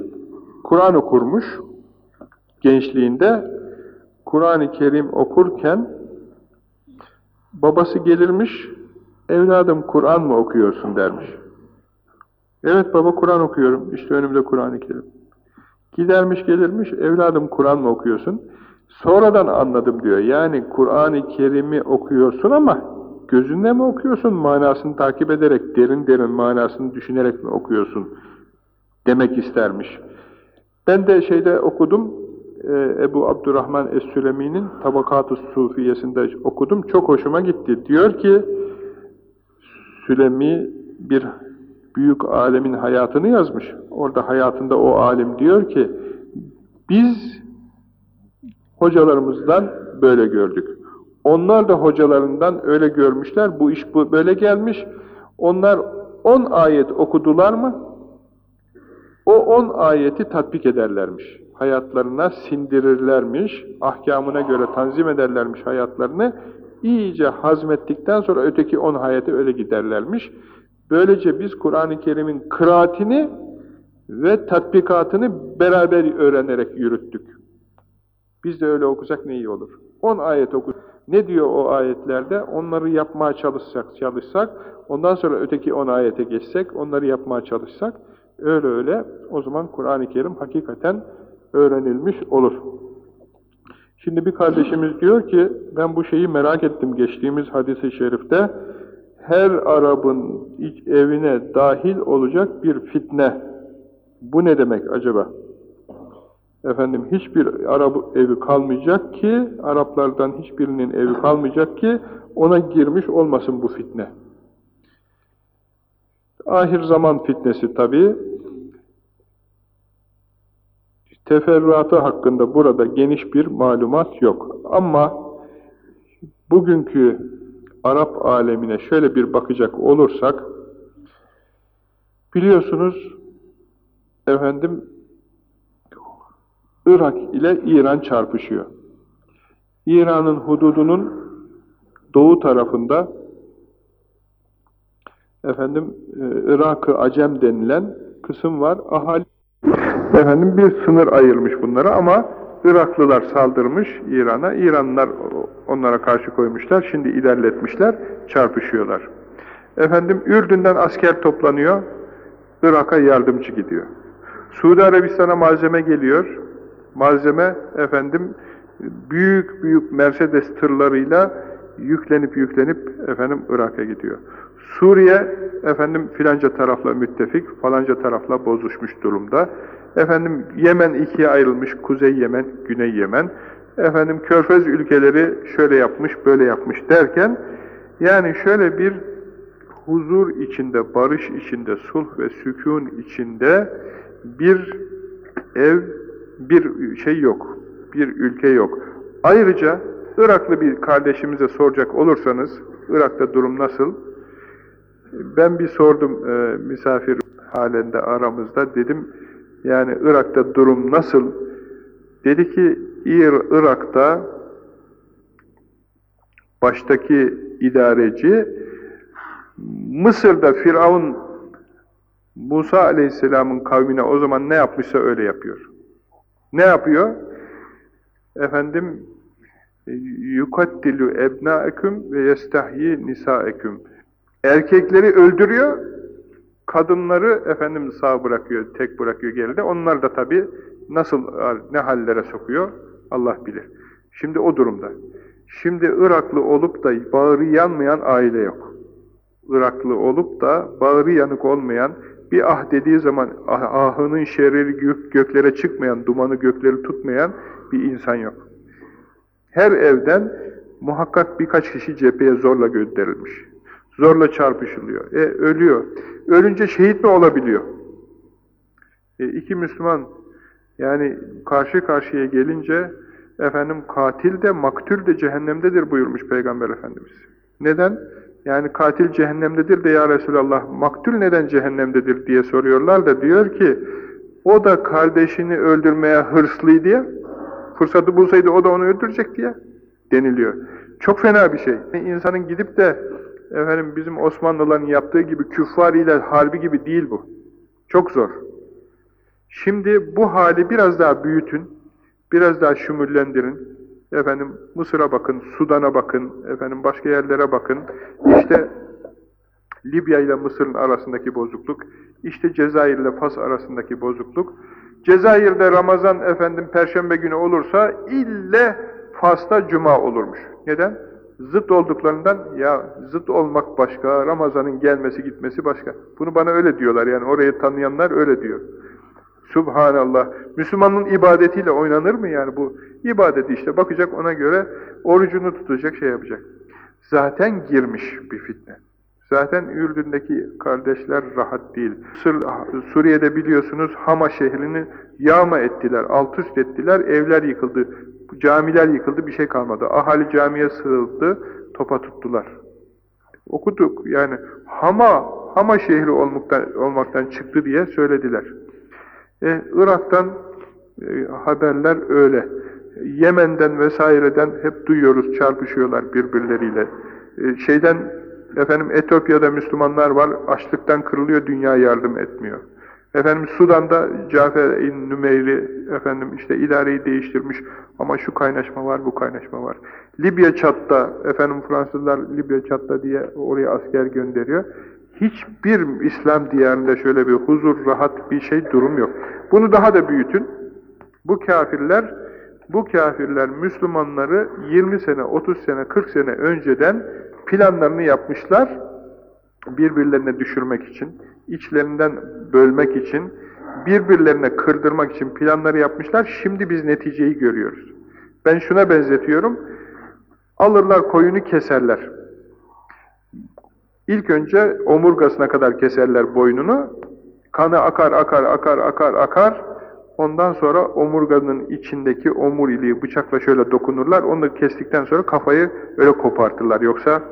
Kur'an okurmuş gençliğinde. Kur'an-ı Kerim okurken babası gelirmiş, evladım Kur'an mı okuyorsun dermiş. Evet baba Kur'an okuyorum, işte önümde Kur'an-ı Kerim. Gidermiş gelirmiş, evladım Kur'an mı okuyorsun? Sonradan anladım diyor. Yani Kur'an-ı Kerim'i okuyorsun ama gözünle mi okuyorsun, manasını takip ederek, derin derin manasını düşünerek mi okuyorsun demek istermiş. Ben de şeyde okudum, e, Ebu Abdurrahman Es-Sülemi'nin Tabakat-ı Sufiyesinde okudum, çok hoşuma gitti. Diyor ki, Sülemi bir büyük alemin hayatını yazmış. Orada hayatında o alim diyor ki, biz hocalarımızdan böyle gördük. Onlar da hocalarından öyle görmüşler, bu iş bu böyle gelmiş. Onlar on ayet okudular mı, o on ayeti tatbik ederlermiş. Hayatlarına sindirirlermiş, ahkamına göre tanzim ederlermiş hayatlarını. iyice hazmettikten sonra öteki on ayete öyle giderlermiş. Böylece biz Kur'an-ı Kerim'in kıraatini ve tatbikatını beraber öğrenerek yürüttük. Biz de öyle okusak ne iyi olur. On ayet oku. Ne diyor o ayetlerde? Onları yapmaya çalışsak, çalışsak, ondan sonra öteki on ayete geçsek, onları yapmaya çalışsak, öyle öyle o zaman Kur'an-ı Kerim hakikaten öğrenilmiş olur. Şimdi bir kardeşimiz diyor ki, ben bu şeyi merak ettim geçtiğimiz hadis-i şerifte, her Arap'ın evine dahil olacak bir fitne. Bu ne demek acaba? Efendim hiçbir Arap evi kalmayacak ki, Araplardan hiçbirinin evi kalmayacak ki, ona girmiş olmasın bu fitne. Ahir zaman fitnesi tabi. Teferruatı hakkında burada geniş bir malumat yok. Ama bugünkü Arap alemine şöyle bir bakacak olursak, biliyorsunuz efendim Irak ile İran çarpışıyor. İran'ın hududunun doğu tarafında efendim e, Irak-ı Acem denilen kısım var. Ahali efendim bir sınır ayırmış bunlara ama Iraklılar saldırmış İran'a. İranlılar onlara karşı koymuşlar. Şimdi ilerletmişler. Çarpışıyorlar. Efendim Ürdün'den asker toplanıyor. Irak'a yardımcı gidiyor. Suudi Arabistan'a malzeme geliyor. Malzeme efendim büyük büyük Mercedes tırlarıyla yüklenip yüklenip efendim Irak'a gidiyor. Suriye efendim filanca tarafla müttefik, falanca tarafla bozuşmuş durumda. Efendim Yemen ikiye ayrılmış, Kuzey Yemen, Güney Yemen. Efendim Körfez ülkeleri şöyle yapmış, böyle yapmış derken yani şöyle bir huzur içinde, barış içinde, sulh ve sükun içinde bir ev, bir şey yok, bir ülke yok. Ayrıca Iraklı bir kardeşimize soracak olursanız, Irak'ta durum nasıl? Ben bir sordum e, misafir halinde aramızda, dedim yani Irak'ta durum nasıl? Dedi ki Irak'ta baştaki idareci Mısır'da Firavun Musa Aleyhisselam'ın kavmine o zaman ne yapmışsa öyle yapıyor. Ne yapıyor? Efendim yukattilu ebnaeküm ve yestahyi nisaeküm. Erkekleri öldürüyor, kadınları efendim sağ bırakıyor, tek bırakıyor geride. Onlar da tabi nasıl ne hallere sokuyor Allah bilir. Şimdi o durumda. Şimdi Iraklı olup da bağrı yanmayan aile yok. Iraklı olup da bağrı yanık olmayan, bir ah dediği zaman ah, ahının şerri gök, göklere çıkmayan, dumanı gökleri tutmayan bir insan yok. Her evden muhakkak birkaç kişi cepheye zorla gönderilmiş. Zorla çarpışılıyor. E, ölüyor. Ölünce şehit mi olabiliyor? E, iki Müslüman yani karşı karşıya gelince efendim katil de maktul de cehennemdedir buyurmuş Peygamber Efendimiz. Neden? Yani katil cehennemdedir de ya Resulallah maktul neden cehennemdedir diye soruyorlar da diyor ki o da kardeşini öldürmeye hırslıydı ya fırsatı bulsaydı o da onu öldürecek diye deniliyor. Çok fena bir şey. İnsanın gidip de efendim bizim Osmanlıların yaptığı gibi küffar ile harbi gibi değil bu. Çok zor. Şimdi bu hali biraz daha büyütün, biraz daha şümüllendirin. Efendim Mısır'a bakın, Sudan'a bakın, efendim başka yerlere bakın. İşte Libya ile Mısır'ın arasındaki bozukluk, işte Cezayir ile Fas arasındaki bozukluk. Cezayir'de Ramazan efendim Perşembe günü olursa ille Fas'ta Cuma olurmuş. Neden? Zıt olduklarından ya zıt olmak başka, Ramazan'ın gelmesi gitmesi başka. Bunu bana öyle diyorlar yani orayı tanıyanlar öyle diyor. Subhanallah. Müslümanın ibadetiyle oynanır mı yani bu? ibadeti işte bakacak ona göre orucunu tutacak şey yapacak. Zaten girmiş bir fitne. Zaten Ürdün'deki kardeşler rahat değil. Suriye'de biliyorsunuz Hama şehrini yağma ettiler, alt üst ettiler, evler yıkıldı, camiler yıkıldı, bir şey kalmadı. Ahali camiye sığıldı, topa tuttular. Okuduk yani Hama, Hama şehri olmaktan, olmaktan çıktı diye söylediler. E, Irak'tan e, haberler öyle. Yemen'den vesaireden hep duyuyoruz çarpışıyorlar birbirleriyle. E, şeyden efendim Etiyopya'da Müslümanlar var açlıktan kırılıyor dünya yardım etmiyor. Efendim Sudan'da Cafer-i efendim işte idareyi değiştirmiş ama şu kaynaşma var bu kaynaşma var. Libya çatta efendim Fransızlar Libya çatta diye oraya asker gönderiyor. Hiçbir İslam diyarında şöyle bir huzur, rahat bir şey durum yok. Bunu daha da büyütün. Bu kafirler bu kafirler Müslümanları 20 sene, 30 sene, 40 sene önceden planlarını yapmışlar birbirlerine düşürmek için, içlerinden bölmek için, birbirlerine kırdırmak için planları yapmışlar. Şimdi biz neticeyi görüyoruz. Ben şuna benzetiyorum. Alırlar koyunu keserler. İlk önce omurgasına kadar keserler boynunu. Kanı akar, akar, akar, akar, akar. Ondan sonra omurganın içindeki omuriliği bıçakla şöyle dokunurlar. Onu kestikten sonra kafayı öyle kopartırlar. Yoksa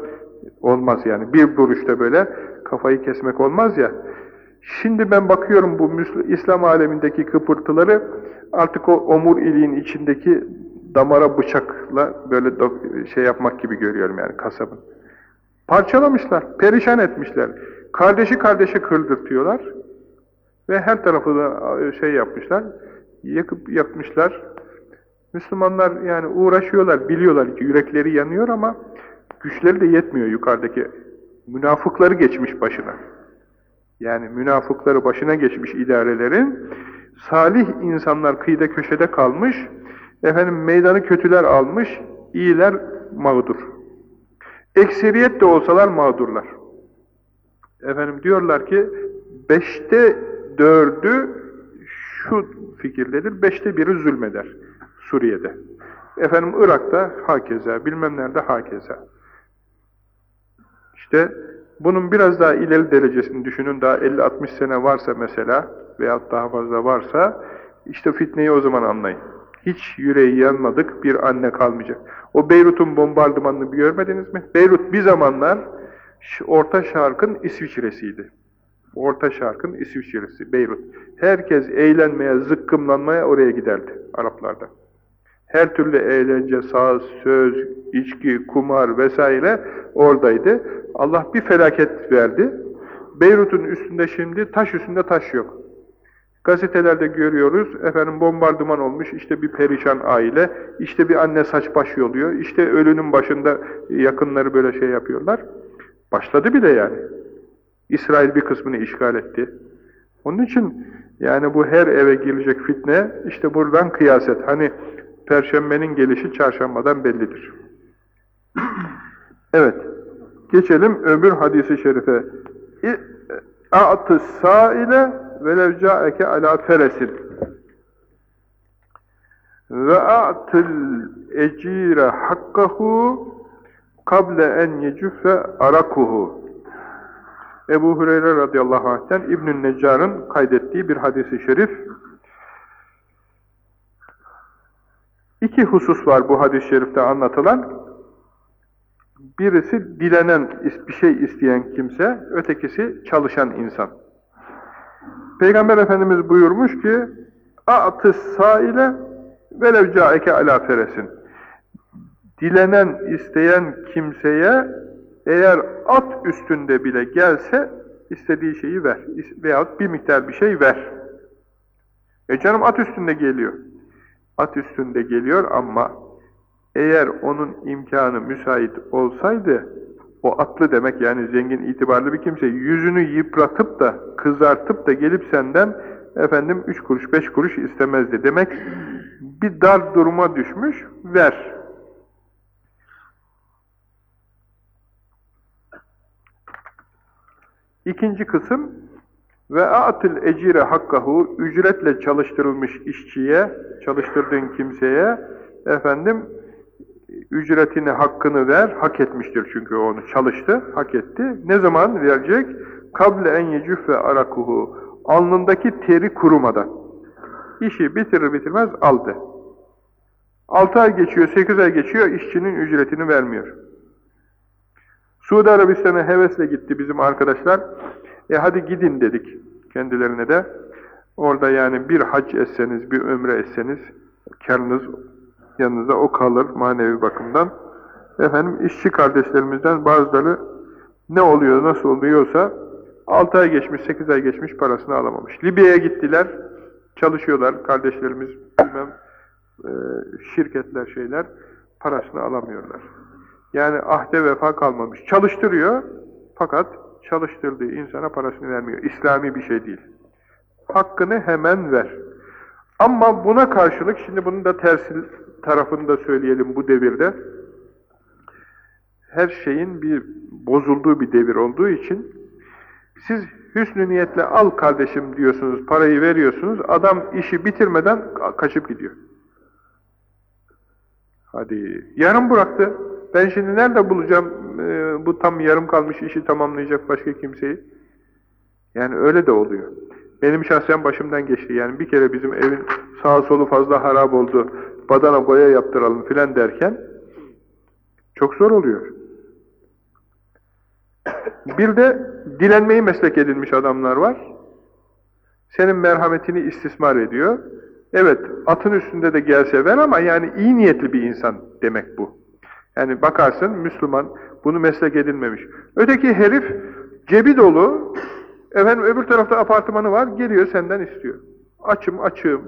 olmaz yani. Bir vuruşta böyle kafayı kesmek olmaz ya. Şimdi ben bakıyorum bu İslam alemindeki kıpırtıları artık o omuriliğin içindeki damara bıçakla böyle şey yapmak gibi görüyorum yani kasabın. Parçalamışlar, perişan etmişler. Kardeşi kardeşe kırdırtıyorlar. Ve her tarafı da e, şey yapmışlar, yakıp yakmışlar. Müslümanlar yani uğraşıyorlar, biliyorlar ki yürekleri yanıyor ama güçleri de yetmiyor yukarıdaki. Münafıkları geçmiş başına. Yani münafıkları başına geçmiş idarelerin, salih insanlar kıyıda köşede kalmış, efendim meydanı kötüler almış, iyiler mağdur. Ekseriyet de olsalar mağdurlar. Efendim diyorlar ki, beşte dördü şu fikirdedir, beşte biri zulmeder Suriye'de. Efendim Irak'ta hakeza, bilmem nerede hakeza. İşte bunun biraz daha ileri derecesini düşünün, daha 50-60 sene varsa mesela veyahut daha fazla varsa, işte fitneyi o zaman anlayın. Hiç yüreği yanmadık bir anne kalmayacak. O Beyrut'un bombardımanını görmediniz mi? Beyrut bir zamanlar Orta Şark'ın İsviçre'siydi. Orta Şark'ın İsviçre'si, Beyrut. Herkes eğlenmeye, zıkkımlanmaya oraya giderdi Araplarda. Her türlü eğlence, saz, söz, içki, kumar vesaire oradaydı. Allah bir felaket verdi. Beyrut'un üstünde şimdi taş üstünde taş yok. Gazetelerde görüyoruz, efendim bombardıman olmuş, işte bir perişan aile, işte bir anne saç baş yoluyor, işte ölünün başında yakınları böyle şey yapıyorlar. Başladı bile yani. İsrail bir kısmını işgal etti. Onun için yani bu her eve gelecek fitne işte buradan kıyaset. Hani perşembenin gelişi çarşambadan bellidir. *clears throat* Evet. Geçelim öbür hadisi şerife. Sâile velev câeke alâ feresin. Ve a'tıl ecire hakkahu kable en yecüffe arakuhu. Ebu Hureyre radıyallahu anh'ten İbn-i Neccar'ın kaydettiği bir hadisi şerif. İki husus var bu hadis-i şerifte anlatılan. Birisi dilenen, bir şey isteyen kimse, ötekisi çalışan insan. Peygamber Efendimiz buyurmuş ki, اَعْتِ saile velev caeke ala feresin. Dilenen, isteyen kimseye eğer at üstünde bile gelse istediği şeyi ver. Veyahut bir miktar bir şey ver. E canım at üstünde geliyor. At üstünde geliyor ama eğer onun imkanı müsait olsaydı o atlı demek yani zengin itibarlı bir kimse yüzünü yıpratıp da kızartıp da gelip senden efendim üç kuruş beş kuruş istemezdi. Demek bir dar duruma düşmüş ver. İkinci kısım ve atil ecire hakkahu ücretle çalıştırılmış işçiye, çalıştırdığın kimseye efendim ücretini, hakkını ver, hak etmiştir çünkü onu çalıştı, hak etti. Ne zaman verecek? Kable en yecüffe arakuhu. Alnındaki teri kurumadan. İşi bitirir bitirmez aldı. 6 ay geçiyor, 8 ay geçiyor, işçinin ücretini vermiyor. Suudi Arabistan'a hevesle gitti bizim arkadaşlar. E hadi gidin dedik kendilerine de. Orada yani bir hac etseniz, bir ömre etseniz karınız yanınızda o kalır manevi bakımdan. Efendim işçi kardeşlerimizden bazıları ne oluyor, nasıl oluyorsa 6 ay geçmiş, 8 ay geçmiş parasını alamamış. Libya'ya gittiler, çalışıyorlar kardeşlerimiz bilmem e, şirketler şeyler parasını alamıyorlar. Yani ahde vefa kalmamış. Çalıştırıyor fakat çalıştırdığı insana parasını vermiyor. İslami bir şey değil. Hakkını hemen ver. Ama buna karşılık, şimdi bunun da tersi tarafını da söyleyelim bu devirde. Her şeyin bir bozulduğu bir devir olduğu için siz hüsnü niyetle al kardeşim diyorsunuz, parayı veriyorsunuz, adam işi bitirmeden kaçıp gidiyor. Hadi, yarım bıraktı. Ben şimdi nerede bulacağım e, bu tam yarım kalmış işi tamamlayacak başka kimseyi? Yani öyle de oluyor. Benim şahsen başımdan geçti. Yani bir kere bizim evin sağa solu fazla harap oldu, badana boya yaptıralım filan derken çok zor oluyor. Bir de dilenmeyi meslek edinmiş adamlar var. Senin merhametini istismar ediyor. Evet, atın üstünde de gelse ver ama yani iyi niyetli bir insan demek bu. Yani bakarsın Müslüman bunu meslek edinmemiş. Öteki herif cebi dolu, efendim öbür tarafta apartmanı var, geliyor senden istiyor. Açım, açığım,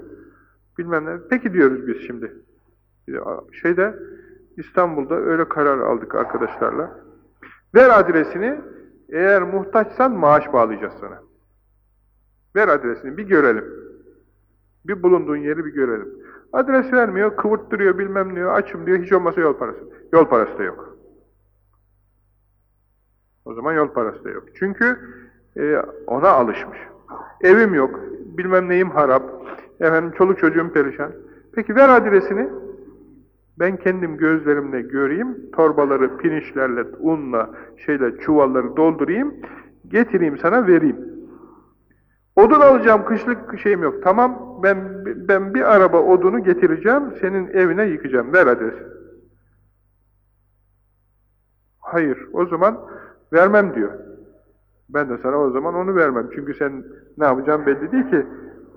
bilmem ne. Peki diyoruz biz şimdi. Şeyde, İstanbul'da öyle karar aldık arkadaşlarla. Ver adresini, eğer muhtaçsan maaş bağlayacağız sana. Ver adresini, bir görelim. Bir bulunduğun yeri bir görelim. Adres vermiyor, kıvırttırıyor, bilmem diyor, açım diyor, hiç olmasa yol parası. Yol parası da yok. O zaman yol parası da yok. Çünkü e, ona alışmış. Evim yok, bilmem neyim harap, efendim çoluk çocuğum perişan. Peki ver adresini, ben kendim gözlerimle göreyim, torbaları pirinçlerle, unla, şeyle, çuvalları doldurayım, getireyim sana vereyim. Odun alacağım, kışlık şeyim yok. Tamam, ben ben bir araba odunu getireceğim, senin evine yıkacağım. Ver adresi. Hayır, o zaman vermem diyor. Ben de sana o zaman onu vermem. Çünkü sen ne yapacağım belli değil ki.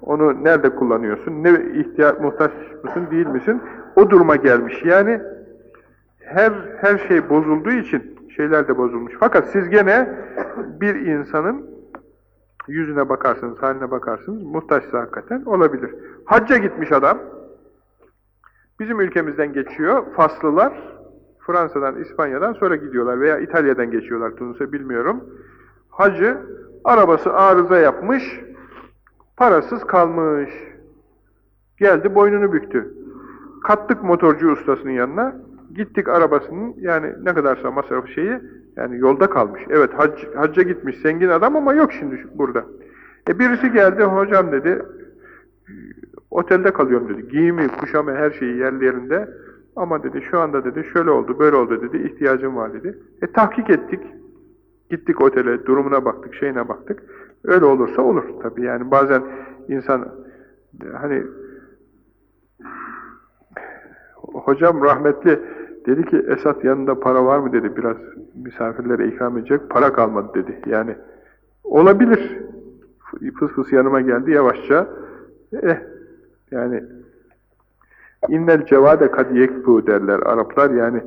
Onu nerede kullanıyorsun, ne ihtiyaç muhtaç mısın, değil misin? O duruma gelmiş. Yani her her şey bozulduğu için şeyler de bozulmuş. Fakat siz gene bir insanın yüzüne bakarsınız, haline bakarsınız, muhtaçsa hakikaten olabilir. Hacca gitmiş adam, bizim ülkemizden geçiyor, Faslılar, Fransa'dan, İspanya'dan sonra gidiyorlar veya İtalya'dan geçiyorlar Tunus'a bilmiyorum. Hacı, arabası arıza yapmış, parasız kalmış. Geldi boynunu büktü. Kattık motorcu ustasının yanına, gittik arabasının yani ne kadarsa masraf şeyi yani yolda kalmış. Evet hac, hacca gitmiş zengin adam ama yok şimdi burada. E birisi geldi hocam dedi otelde kalıyorum dedi. Giyimi, kuşamı her şeyi yerlerinde ama dedi şu anda dedi şöyle oldu böyle oldu dedi ihtiyacım var dedi. E tahkik ettik. Gittik otele durumuna baktık şeyine baktık. Öyle olursa olur tabii yani bazen insan hani hocam rahmetli Dedi ki Esat yanında para var mı dedi biraz misafirlere ikram edecek para kalmadı dedi. Yani olabilir. Fıs fıs yanıma geldi yavaşça. Eh yani innel cevade kad yekfu derler Araplar yani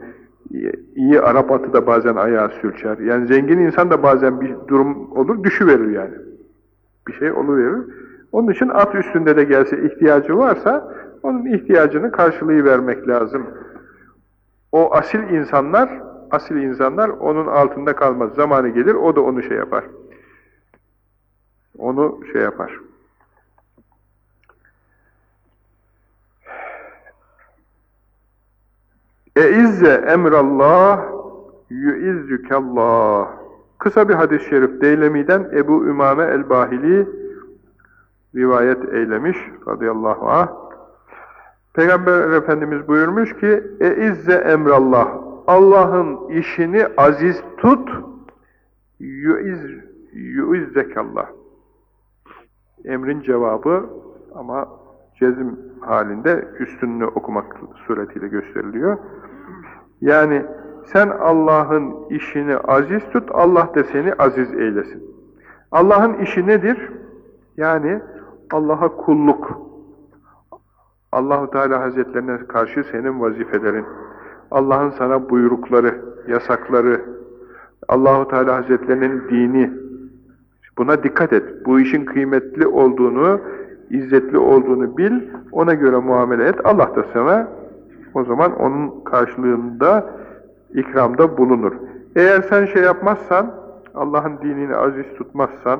iyi Arap atı da bazen ayağı sürçer. Yani zengin insan da bazen bir durum olur düşüverir yani. Bir şey oluverir. Onun için at üstünde de gelse ihtiyacı varsa onun ihtiyacını karşılığı vermek lazım. O asil insanlar, asil insanlar onun altında kalmaz. Zamanı gelir, o da onu şey yapar. Onu şey yapar. Eizze emrallah yuizzükallah. Kısa bir hadis-i şerif Deylemi'den Ebu Ümame el-Bahili rivayet eylemiş radıyallahu anh. Peygamber Efendimiz buyurmuş ki Eizze emrallah Allah'ın işini aziz tut yuiz yuizzekallah. Emrin cevabı ama cezim halinde üstünlüğü okumak suretiyle gösteriliyor. Yani sen Allah'ın işini aziz tut, Allah da seni aziz eylesin. Allah'ın işi nedir? Yani Allah'a kulluk. Allahu Teala Hazretlerine karşı senin vazifelerin. Allah'ın sana buyrukları, yasakları, Allahu Teala Hazretlerinin dini. Buna dikkat et. Bu işin kıymetli olduğunu, izzetli olduğunu bil, ona göre muamele et. Allah da sana o zaman onun karşılığında ikramda bulunur. Eğer sen şey yapmazsan, Allah'ın dinini aziz tutmazsan,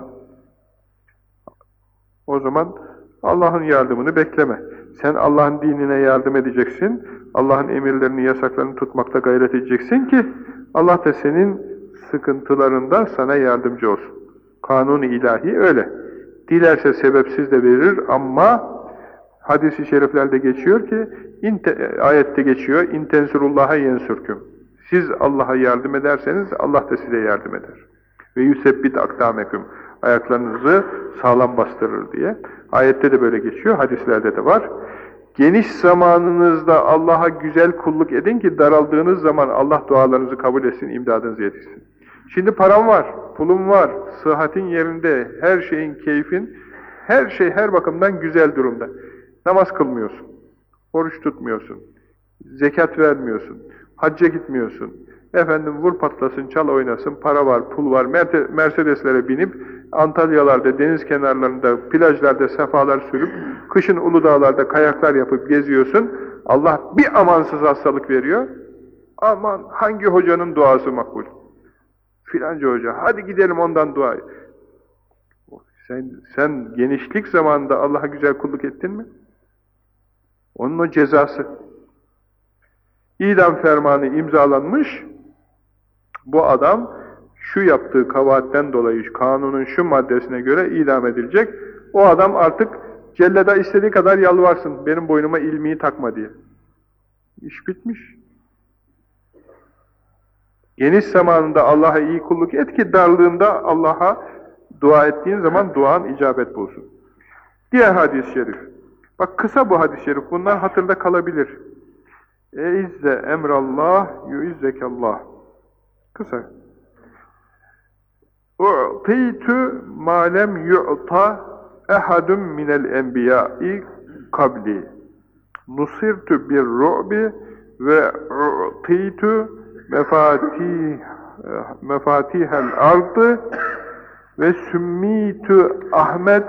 o zaman Allah'ın yardımını bekleme. Sen Allah'ın dinine yardım edeceksin, Allah'ın emirlerini, yasaklarını tutmakta gayret edeceksin ki, Allah da senin sıkıntılarında sana yardımcı olsun. Kanun-u ilahi öyle. Dilerse sebepsiz de verir ama hadis-i şeriflerde geçiyor ki, ayette geçiyor, intensurullah'a yensürküm. Siz Allah'a yardım ederseniz Allah da size yardım eder. Ve yüsebbit akdameküm. Ayaklarınızı sağlam bastırır diye. Ayette de böyle geçiyor, hadislerde de var. Geniş zamanınızda Allah'a güzel kulluk edin ki daraldığınız zaman Allah dualarınızı kabul etsin, imdadınızı yetişsin. Şimdi param var, pulum var, sıhhatin yerinde, her şeyin keyfin, her şey her bakımdan güzel durumda. Namaz kılmıyorsun, oruç tutmuyorsun, zekat vermiyorsun, hacca gitmiyorsun. Efendim vur patlasın, çal oynasın, para var, pul var, Mercedeslere binip Antalyalarda, deniz kenarlarında, plajlarda sefalar sürüp, kışın Uludağlarda kayaklar yapıp geziyorsun. Allah bir amansız hastalık veriyor. Aman hangi hocanın duası makbul? Filanca hoca, hadi gidelim ondan dua. Sen, sen genişlik zamanında Allah'a güzel kulluk ettin mi? Onun o cezası. İdam fermanı imzalanmış, bu adam şu yaptığı kabahatten dolayı kanunun şu maddesine göre idam edilecek. O adam artık celleda istediği kadar yalvarsın, benim boynuma ilmiyi takma diye. İş bitmiş. Geniş zamanında Allah'a iyi kulluk et ki darlığında Allah'a dua ettiğin zaman duan icabet bulsun. Diğer hadis-i şerif. Bak kısa bu hadis-i şerif. Bunlar hatırda kalabilir. Eizze emrallah yuizzekallah. Kısa. U'tîtü mâ lem yu'ta ehadun minel enbiyâi kabli. Nusirtu bir ru'bi ve u'tîtü mefatih mefatihel ardı ve sümmitü Ahmet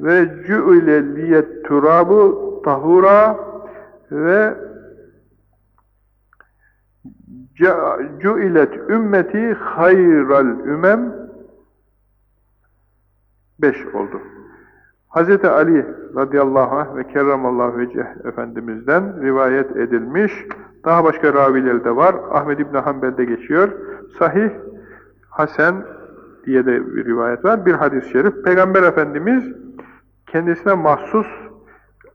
ve cü'ile liyet turabu tahura ve cu'ilet ümmeti hayral ümem beş oldu. Hz. Ali radıyallahu anh ve kerramallahu vecih Efendimiz'den rivayet edilmiş. Daha başka ravileri de var. Ahmed İbni Hanbel'de geçiyor. Sahih, Hasan diye de bir rivayet var. Bir hadis-i şerif. Peygamber Efendimiz kendisine mahsus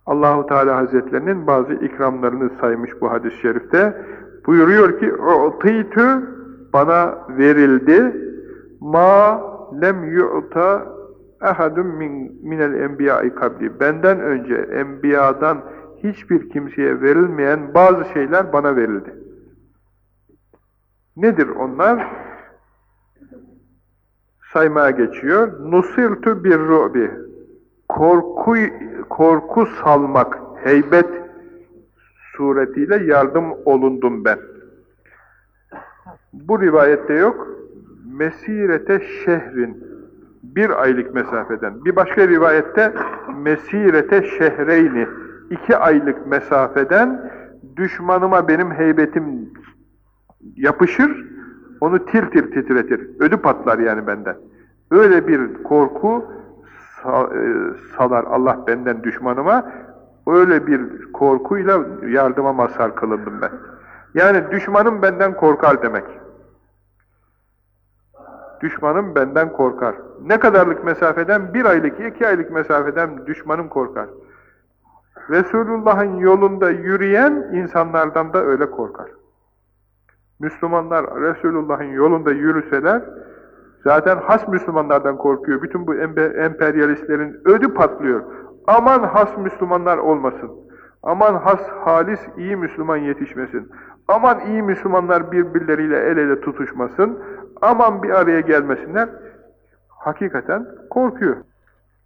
Allahu Teala Hazretlerinin bazı ikramlarını saymış bu hadis-i şerifte. Buyuruyor ki "U'tîtü bana verildi ma lem yu'ta ehadun min minel enbiya'i kabli. Benden önce enbiyadan hiçbir kimseye verilmeyen bazı şeyler bana verildi. Nedir onlar? Saymaya geçiyor. Nusirtu bir ru'bi. Korku, korku salmak, heybet suretiyle yardım olundum ben. Bu rivayette yok. Mesirete şehrin bir aylık mesafeden. Bir başka rivayette mesirete şehreyni iki aylık mesafeden düşmanıma benim heybetim yapışır, onu tir tir titretir. Ödü patlar yani benden. Öyle bir korku e, salar Allah benden düşmanıma. Öyle bir korkuyla yardıma mazhar kılındım ben. Yani düşmanım benden korkar demek. Düşmanım benden korkar. Ne kadarlık mesafeden? Bir aylık, iki aylık mesafeden düşmanım korkar. Resulullah'ın yolunda yürüyen insanlardan da öyle korkar. Müslümanlar Resulullah'ın yolunda yürüseler, zaten has Müslümanlardan korkuyor. Bütün bu emperyalistlerin ödü patlıyor. Aman has Müslümanlar olmasın. Aman has halis iyi Müslüman yetişmesin. Aman iyi Müslümanlar birbirleriyle el ele tutuşmasın. Aman bir araya gelmesinler. Hakikaten korkuyor.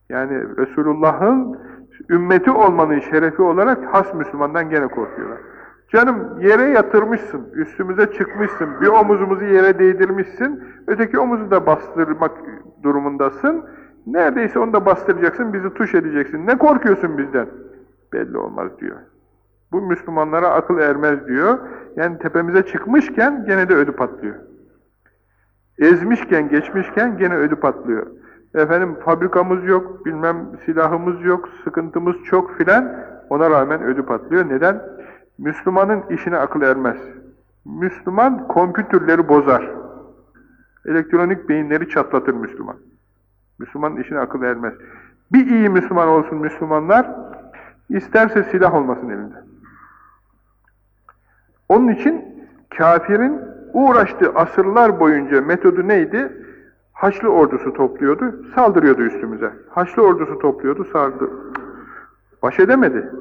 Yani Resulullah'ın ümmeti olmanın şerefi olarak has Müslümandan gene korkuyorlar. Canım yere yatırmışsın, üstümüze çıkmışsın, bir omuzumuzu yere değdirmişsin, öteki omuzu da bastırmak durumundasın. Neredeyse onu da bastıracaksın, bizi tuş edeceksin. Ne korkuyorsun bizden? Belli olmaz diyor. Bu Müslümanlara akıl ermez diyor. Yani tepemize çıkmışken gene de ödü patlıyor. Ezmişken, geçmişken gene ödü patlıyor. Efendim fabrikamız yok, bilmem silahımız yok, sıkıntımız çok filan. Ona rağmen ödü patlıyor. Neden? Müslümanın işine akıl ermez. Müslüman kompütürleri bozar. Elektronik beyinleri çatlatır Müslüman. Müslümanın işine akıl ermez. Bir iyi Müslüman olsun Müslümanlar, isterse silah olmasın elinde. Onun için kafirin uğraştığı asırlar boyunca metodu neydi? Haçlı ordusu topluyordu, saldırıyordu üstümüze. Haçlı ordusu topluyordu, sardı. Baş edemedi.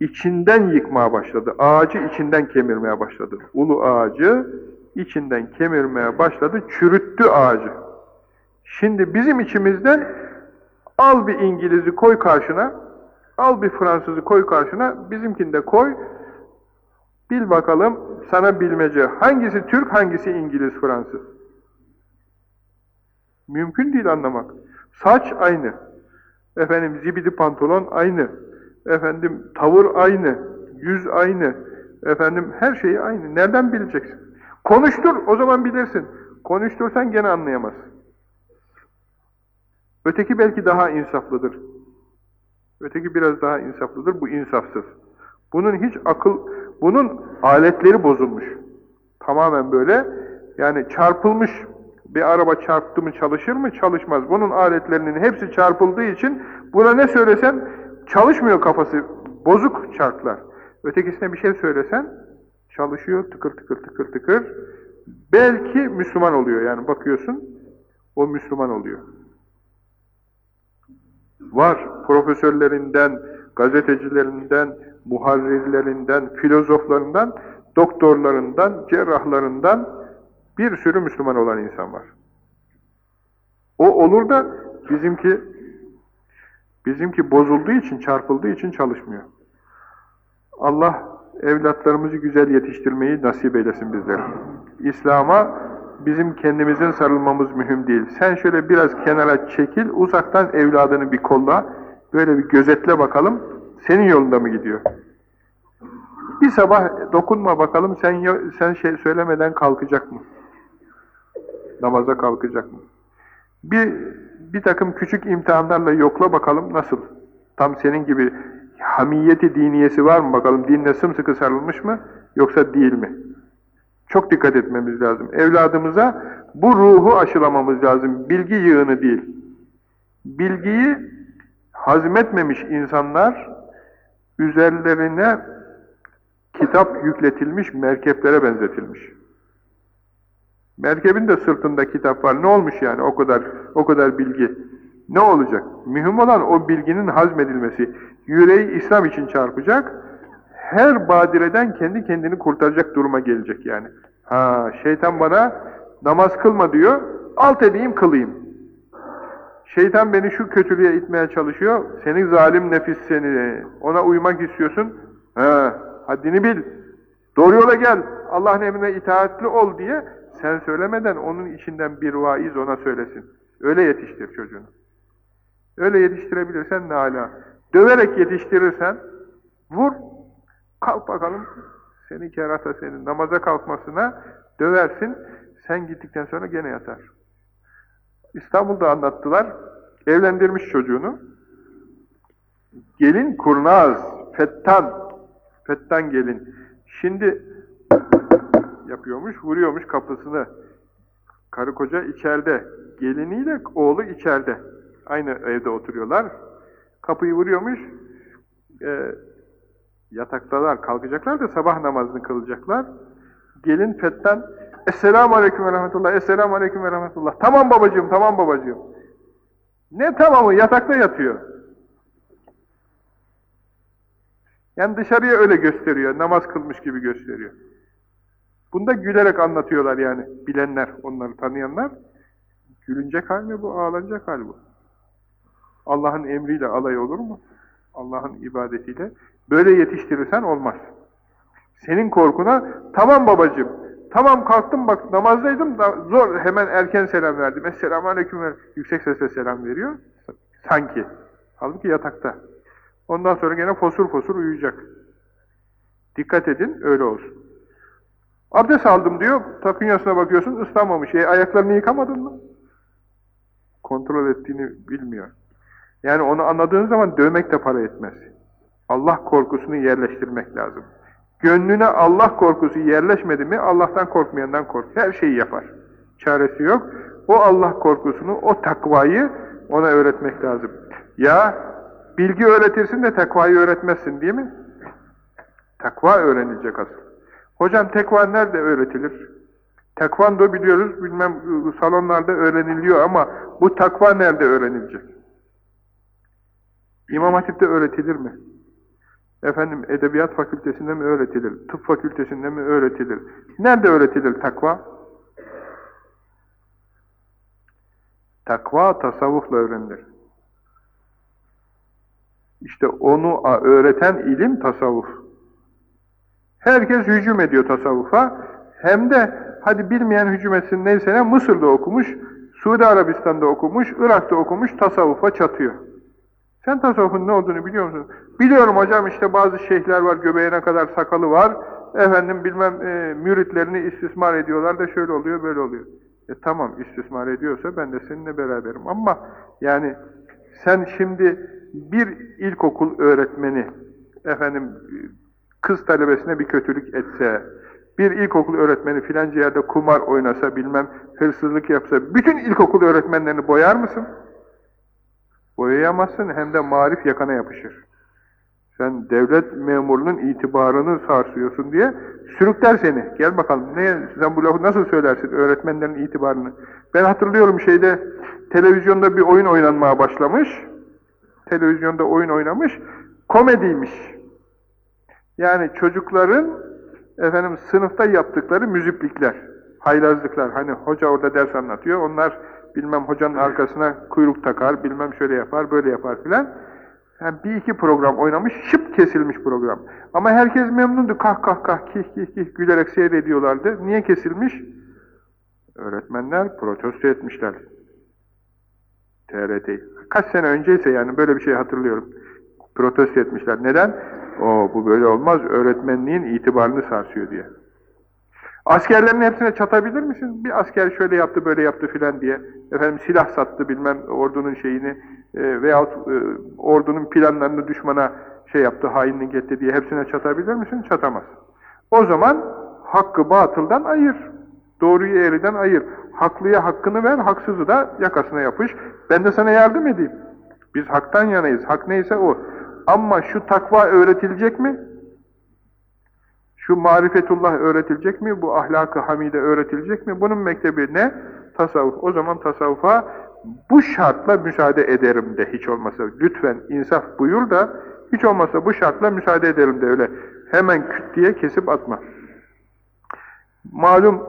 İçinden yıkmaya başladı. Ağacı içinden kemirmeye başladı. Ulu ağacı içinden kemirmeye başladı, çürüttü ağacı. Şimdi bizim içimizden al bir İngiliz'i koy karşına, al bir Fransız'ı koy karşına, bizimkini de koy, bil bakalım sana bilmece. Hangisi Türk, hangisi İngiliz, Fransız? Mümkün değil anlamak. Saç aynı. Efendim zibidi pantolon aynı. Efendim tavır aynı. Yüz aynı. Efendim her şey aynı. Nereden bileceksin? Konuştur o zaman bilirsin. Konuştursan gene anlayamazsın. Öteki belki daha insaflıdır. Öteki biraz daha insaflıdır. Bu insafsız. Bunun hiç akıl, bunun aletleri bozulmuş. Tamamen böyle. Yani çarpılmış bir araba çarptı mı çalışır mı? Çalışmaz. Bunun aletlerinin hepsi çarpıldığı için buna ne söylesen çalışmıyor kafası. Bozuk çarklar. Ötekisine bir şey söylesen çalışıyor tıkır tıkır tıkır tıkır. Belki Müslüman oluyor yani bakıyorsun o Müslüman oluyor. Var profesörlerinden, gazetecilerinden, muharrirlerinden, filozoflarından, doktorlarından, cerrahlarından bir sürü Müslüman olan insan var. O olur da bizimki bizimki bozulduğu için, çarpıldığı için çalışmıyor. Allah evlatlarımızı güzel yetiştirmeyi nasip eylesin bizlere. İslam'a bizim kendimizin sarılmamız mühim değil. Sen şöyle biraz kenara çekil, uzaktan evladını bir kolla, böyle bir gözetle bakalım, senin yolunda mı gidiyor? Bir sabah dokunma bakalım, sen sen şey söylemeden kalkacak mı? Namaza kalkacak mı? Bir, bir takım küçük imtihanlarla yokla bakalım nasıl? Tam senin gibi hamiyeti diniyesi var mı bakalım? Dinle sımsıkı sarılmış mı? Yoksa değil mi? Çok dikkat etmemiz lazım. Evladımıza bu ruhu aşılamamız lazım. Bilgi yığını değil. Bilgiyi hazmetmemiş insanlar üzerlerine kitap yükletilmiş merkeplere benzetilmiş. Merkebin de sırtında kitap var. Ne olmuş yani o kadar o kadar bilgi? Ne olacak? Mühim olan o bilginin hazmedilmesi. Yüreği İslam için çarpacak. Her badireden kendi kendini kurtaracak duruma gelecek yani. Ha, şeytan bana namaz kılma diyor. Alt edeyim kılayım. Şeytan beni şu kötülüğe itmeye çalışıyor. Senin zalim nefis seni. Ona uymak istiyorsun. Ha, haddini bil. Doğru yola gel. Allah'ın emrine itaatli ol diye sen söylemeden onun içinden bir vaiz ona söylesin. Öyle yetiştir çocuğunu. Öyle yetiştirebilirsen ne hala. Döverek yetiştirirsen vur, kalk bakalım seni kerata senin namaza kalkmasına döversin. Sen gittikten sonra gene yatar. İstanbul'da anlattılar. Evlendirmiş çocuğunu. Gelin kurnaz, fettan. Fettan gelin. Şimdi yapıyormuş, vuruyormuş kapısını. Karı koca içeride. Geliniyle oğlu içeride. Aynı evde oturuyorlar. Kapıyı vuruyormuş. E, yataktalar, kalkacaklar da sabah namazını kılacaklar. Gelin fettan Esselamu Aleyküm ve Rahmetullah, Esselamu Aleyküm ve Rahmetullah. Tamam babacığım, tamam babacığım. Ne tamamı? Yatakta yatıyor. Yani dışarıya öyle gösteriyor, namaz kılmış gibi gösteriyor. Bunda gülerek anlatıyorlar yani bilenler, onları tanıyanlar. Gülünecek hal mi bu, ağlanacak hal bu? Allah'ın emriyle alay olur mu? Allah'ın ibadetiyle. Böyle yetiştirirsen olmaz. Senin korkuna, tamam babacığım, tamam kalktım bak namazdaydım da zor hemen erken selam verdim. Esselamu aleyküm ver. Yüksek sesle selam veriyor. Sanki. Halbuki yatakta. Ondan sonra gene fosur fosur uyuyacak. Dikkat edin, öyle olsun. Abdest aldım diyor, takunyasına bakıyorsun, ıslanmamış. E, ayaklarını yıkamadın mı? Kontrol ettiğini bilmiyor. Yani onu anladığın zaman dövmek de para etmez. Allah korkusunu yerleştirmek lazım. Gönlüne Allah korkusu yerleşmedi mi Allah'tan korkmayandan kork. Her şeyi yapar. Çaresi yok. O Allah korkusunu, o takvayı ona öğretmek lazım. Ya bilgi öğretirsin de takvayı öğretmezsin değil mi? Takva öğrenilecek asıl. Hocam tekva nerede öğretilir? Tekvando biliyoruz, bilmem salonlarda öğreniliyor ama bu takva nerede öğrenilecek? İmam Hatip'te öğretilir mi? Efendim edebiyat fakültesinde mi öğretilir? Tıp fakültesinde mi öğretilir? Nerede öğretilir takva? Takva tasavvufla öğrenilir. İşte onu öğreten ilim tasavvuf. Herkes hücum ediyor tasavvufa. Hem de hadi bilmeyen hücum etsin neyse ne Mısır'da okumuş, Suudi Arabistan'da okumuş, Irak'ta okumuş tasavvufa çatıyor. Sen tasavvufun ne olduğunu biliyor musun? Biliyorum hocam işte bazı şeyhler var, göbeğine kadar sakalı var. Efendim bilmem e, müritlerini istismar ediyorlar da şöyle oluyor, böyle oluyor. E tamam istismar ediyorsa ben de seninle beraberim. Ama yani sen şimdi bir ilkokul öğretmeni efendim kız talebesine bir kötülük etse, bir ilkokul öğretmeni filanca yerde kumar oynasa, bilmem hırsızlık yapsa, bütün ilkokul öğretmenlerini boyar mısın? Boyayamazsın hem de marif yakana yapışır. Sen devlet memurunun itibarını sarsıyorsun diye sürükler seni. Gel bakalım ne, sen bu lafı nasıl söylersin öğretmenlerin itibarını? Ben hatırlıyorum şeyde televizyonda bir oyun oynanmaya başlamış. Televizyonda oyun oynamış. Komediymiş. Yani çocukların efendim sınıfta yaptıkları müziplikler, haylazlıklar. Hani hoca orada ders anlatıyor. Onlar bilmem hocanın arkasına kuyruk takar, bilmem şöyle yapar, böyle yapar filan. Yani bir iki program oynamış, şıp kesilmiş program. Ama herkes memnundu, kah kah kah, kih kih kih gülerek seyrediyorlardı. Niye kesilmiş? Öğretmenler protesto etmişler. TRT. Kaç sene önceyse yani böyle bir şey hatırlıyorum. Protesto etmişler. Neden? O bu böyle olmaz, öğretmenliğin itibarını sarsıyor diye. Askerlerin hepsine çatabilir misin? Bir asker şöyle yaptı, böyle yaptı filan diye. Efendim silah sattı bilmem ordunun şeyini e, veyahut e, ordunun planlarını düşmana şey yaptı, hainlik etti diye hepsine çatabilir misin? Çatamaz. O zaman hakkı batıldan ayır. Doğruyu eğriden ayır. Haklıya hakkını ver, haksızı da yakasına yapış. Ben de sana yardım edeyim. Biz haktan yanayız. Hak neyse o. Ama şu takva öğretilecek mi? Şu marifetullah öğretilecek mi? Bu ahlakı hamide öğretilecek mi? Bunun mektebi ne? Tasavvuf. O zaman tasavvufa bu şartla müsaade ederim de hiç olmasa. Lütfen insaf buyur da hiç olmasa bu şartla müsaade ederim de öyle. Hemen küt diye kesip atma. Malum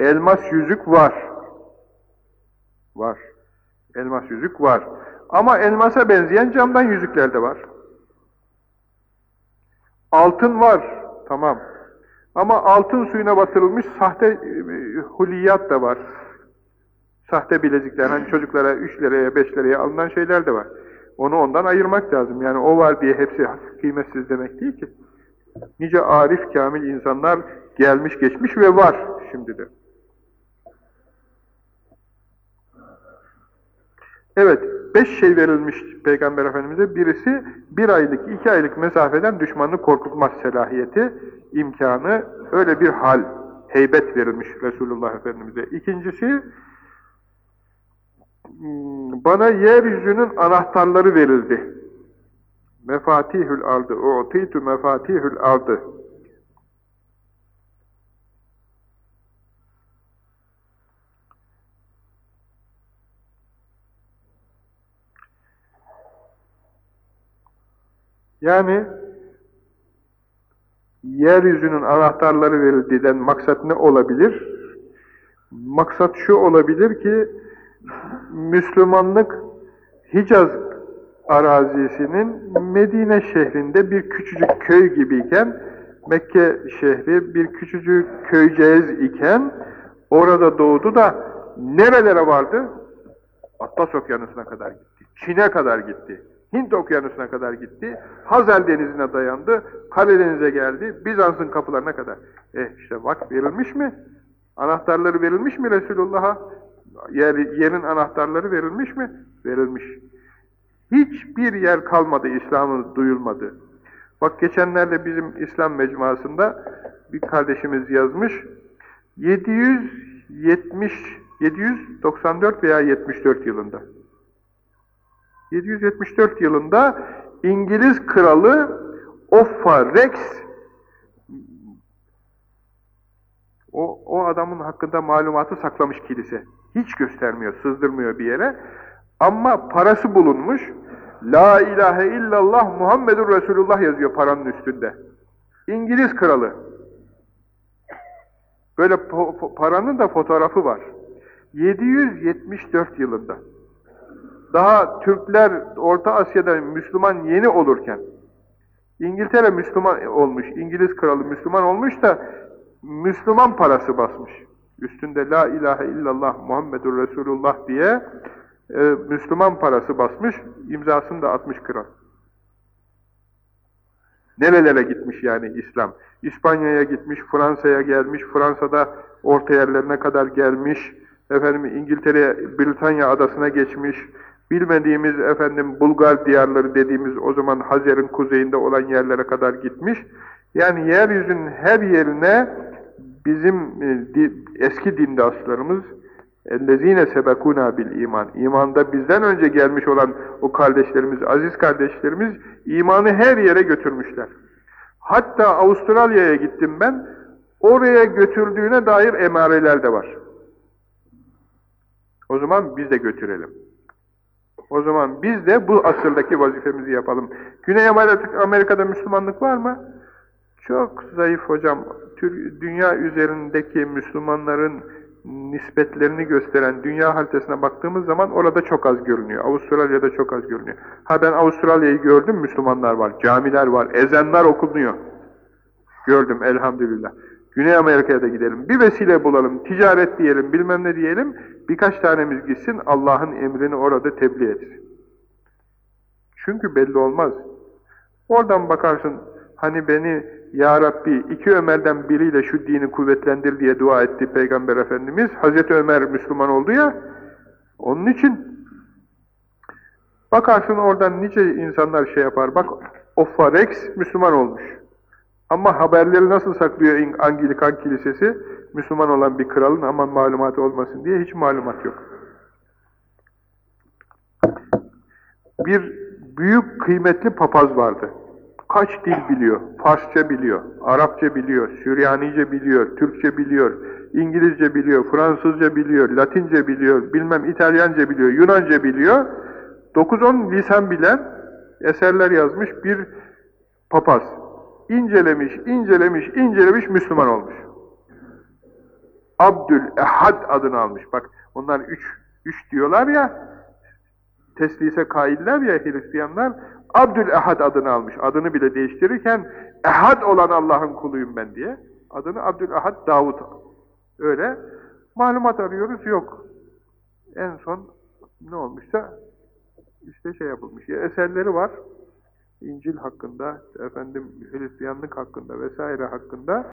elmas yüzük var. Var. Elmas yüzük var. Ama elmasa benzeyen camdan yüzükler de var. Altın var. Tamam. Ama altın suyuna batırılmış sahte e, huliyat da var. Sahte bilezikler, hani çocuklara 3 liraya 5 liraya alınan şeyler de var. Onu ondan ayırmak lazım. Yani o var diye hepsi kıymetsiz demek değil ki. Nice arif, kamil insanlar gelmiş geçmiş ve var şimdi de. Evet, beş şey verilmiş Peygamber Efendimiz'e. Birisi bir aylık, iki aylık mesafeden düşmanı korkutmaz selahiyeti, imkanı, öyle bir hal, heybet verilmiş Resulullah Efendimiz'e. İkincisi, hmm, bana yeryüzünün anahtarları verildi. Mefatihül ardı, u'titu mefatihül ardı. Yani yeryüzünün anahtarları verildiğinden maksat ne olabilir? Maksat şu olabilir ki Müslümanlık Hicaz arazisinin Medine şehrinde bir küçücük köy gibiyken Mekke şehri bir küçücük köyceğiz iken orada doğdu da nerelere vardı? Atlas Okyanusu'na kadar gitti. Çin'e kadar gitti. Hint okyanusuna kadar gitti, Hazel denizine dayandı, Karadeniz'e geldi, Bizans'ın kapılarına kadar. Eh işte bak verilmiş mi? Anahtarları verilmiş mi Resulullah'a? Yer, yerin anahtarları verilmiş mi? Verilmiş. Hiçbir yer kalmadı İslam'ın duyulmadı. Bak geçenlerde bizim İslam mecmuasında bir kardeşimiz yazmış, 770, 794 veya 74 yılında 774 yılında İngiliz kralı Offa Rex o, o adamın hakkında malumatı saklamış kilise. Hiç göstermiyor, sızdırmıyor bir yere. Ama parası bulunmuş. La ilahe illallah Muhammedur Resulullah yazıyor paranın üstünde. İngiliz kralı. Böyle paranın da fotoğrafı var. 774 yılında daha Türkler Orta Asya'da Müslüman yeni olurken, İngiltere Müslüman olmuş, İngiliz kralı Müslüman olmuş da Müslüman parası basmış. Üstünde La ilahe illallah Muhammedur Resulullah diye e, Müslüman parası basmış, imzasını da atmış kral. Nerelere gitmiş yani İslam? İspanya'ya gitmiş, Fransa'ya gelmiş, Fransa'da orta yerlerine kadar gelmiş, efendim İngiltere, Britanya adasına geçmiş, bilmediğimiz efendim Bulgar diyarları dediğimiz o zaman Hazer'in kuzeyinde olan yerlere kadar gitmiş. Yani yeryüzünün her yerine bizim e, di, eski dindaslarımız اَلَّذ۪ينَ sebekuna bil iman. İmanda bizden önce gelmiş olan o kardeşlerimiz, aziz kardeşlerimiz imanı her yere götürmüşler. Hatta Avustralya'ya gittim ben, oraya götürdüğüne dair emareler de var. O zaman biz de götürelim. O zaman biz de bu asırdaki vazifemizi yapalım. Güney Amerika'da Müslümanlık var mı? Çok zayıf hocam. Dünya üzerindeki Müslümanların nispetlerini gösteren dünya haritasına baktığımız zaman orada çok az görünüyor. Avustralya'da çok az görünüyor. Ha ben Avustralya'yı gördüm, Müslümanlar var, camiler var, ezanlar okunuyor. Gördüm elhamdülillah. Güney Amerika'ya da gidelim. Bir vesile bulalım, ticaret diyelim, bilmem ne diyelim. Birkaç tanemiz gitsin, Allah'ın emrini orada tebliğ etsin. Çünkü belli olmaz. Oradan bakarsın, hani beni Ya Rabbi iki Ömer'den biriyle şu dini kuvvetlendir diye dua etti Peygamber Efendimiz. Hazreti Ömer Müslüman oldu ya, onun için bakarsın oradan nice insanlar şey yapar. Bak, Offarex Müslüman olmuş. Ama haberleri nasıl saklıyor Anglikan Kilisesi? Müslüman olan bir kralın aman malumatı olmasın diye hiç malumat yok. Bir büyük kıymetli papaz vardı. Kaç dil biliyor? Farsça biliyor, Arapça biliyor, Süryanice biliyor, Türkçe biliyor, İngilizce biliyor, Fransızca biliyor, Latince biliyor, bilmem İtalyanca biliyor, Yunanca biliyor. 9-10 lisan bilen eserler yazmış bir papaz incelemiş, incelemiş, incelemiş Müslüman olmuş. Abdül Ehad adını almış. Bak onlar üç, üç diyorlar ya, teslise kailler ya Hristiyanlar, Abdül Ehad adını almış. Adını bile değiştirirken, Ehad olan Allah'ın kuluyum ben diye. Adını Abdül Ehad Davut. Öyle. Malumat arıyoruz, yok. en son ne olmuşsa işte şey yapılmış. Ya eserleri var. İncil hakkında, efendim Hristiyanlık hakkında vesaire hakkında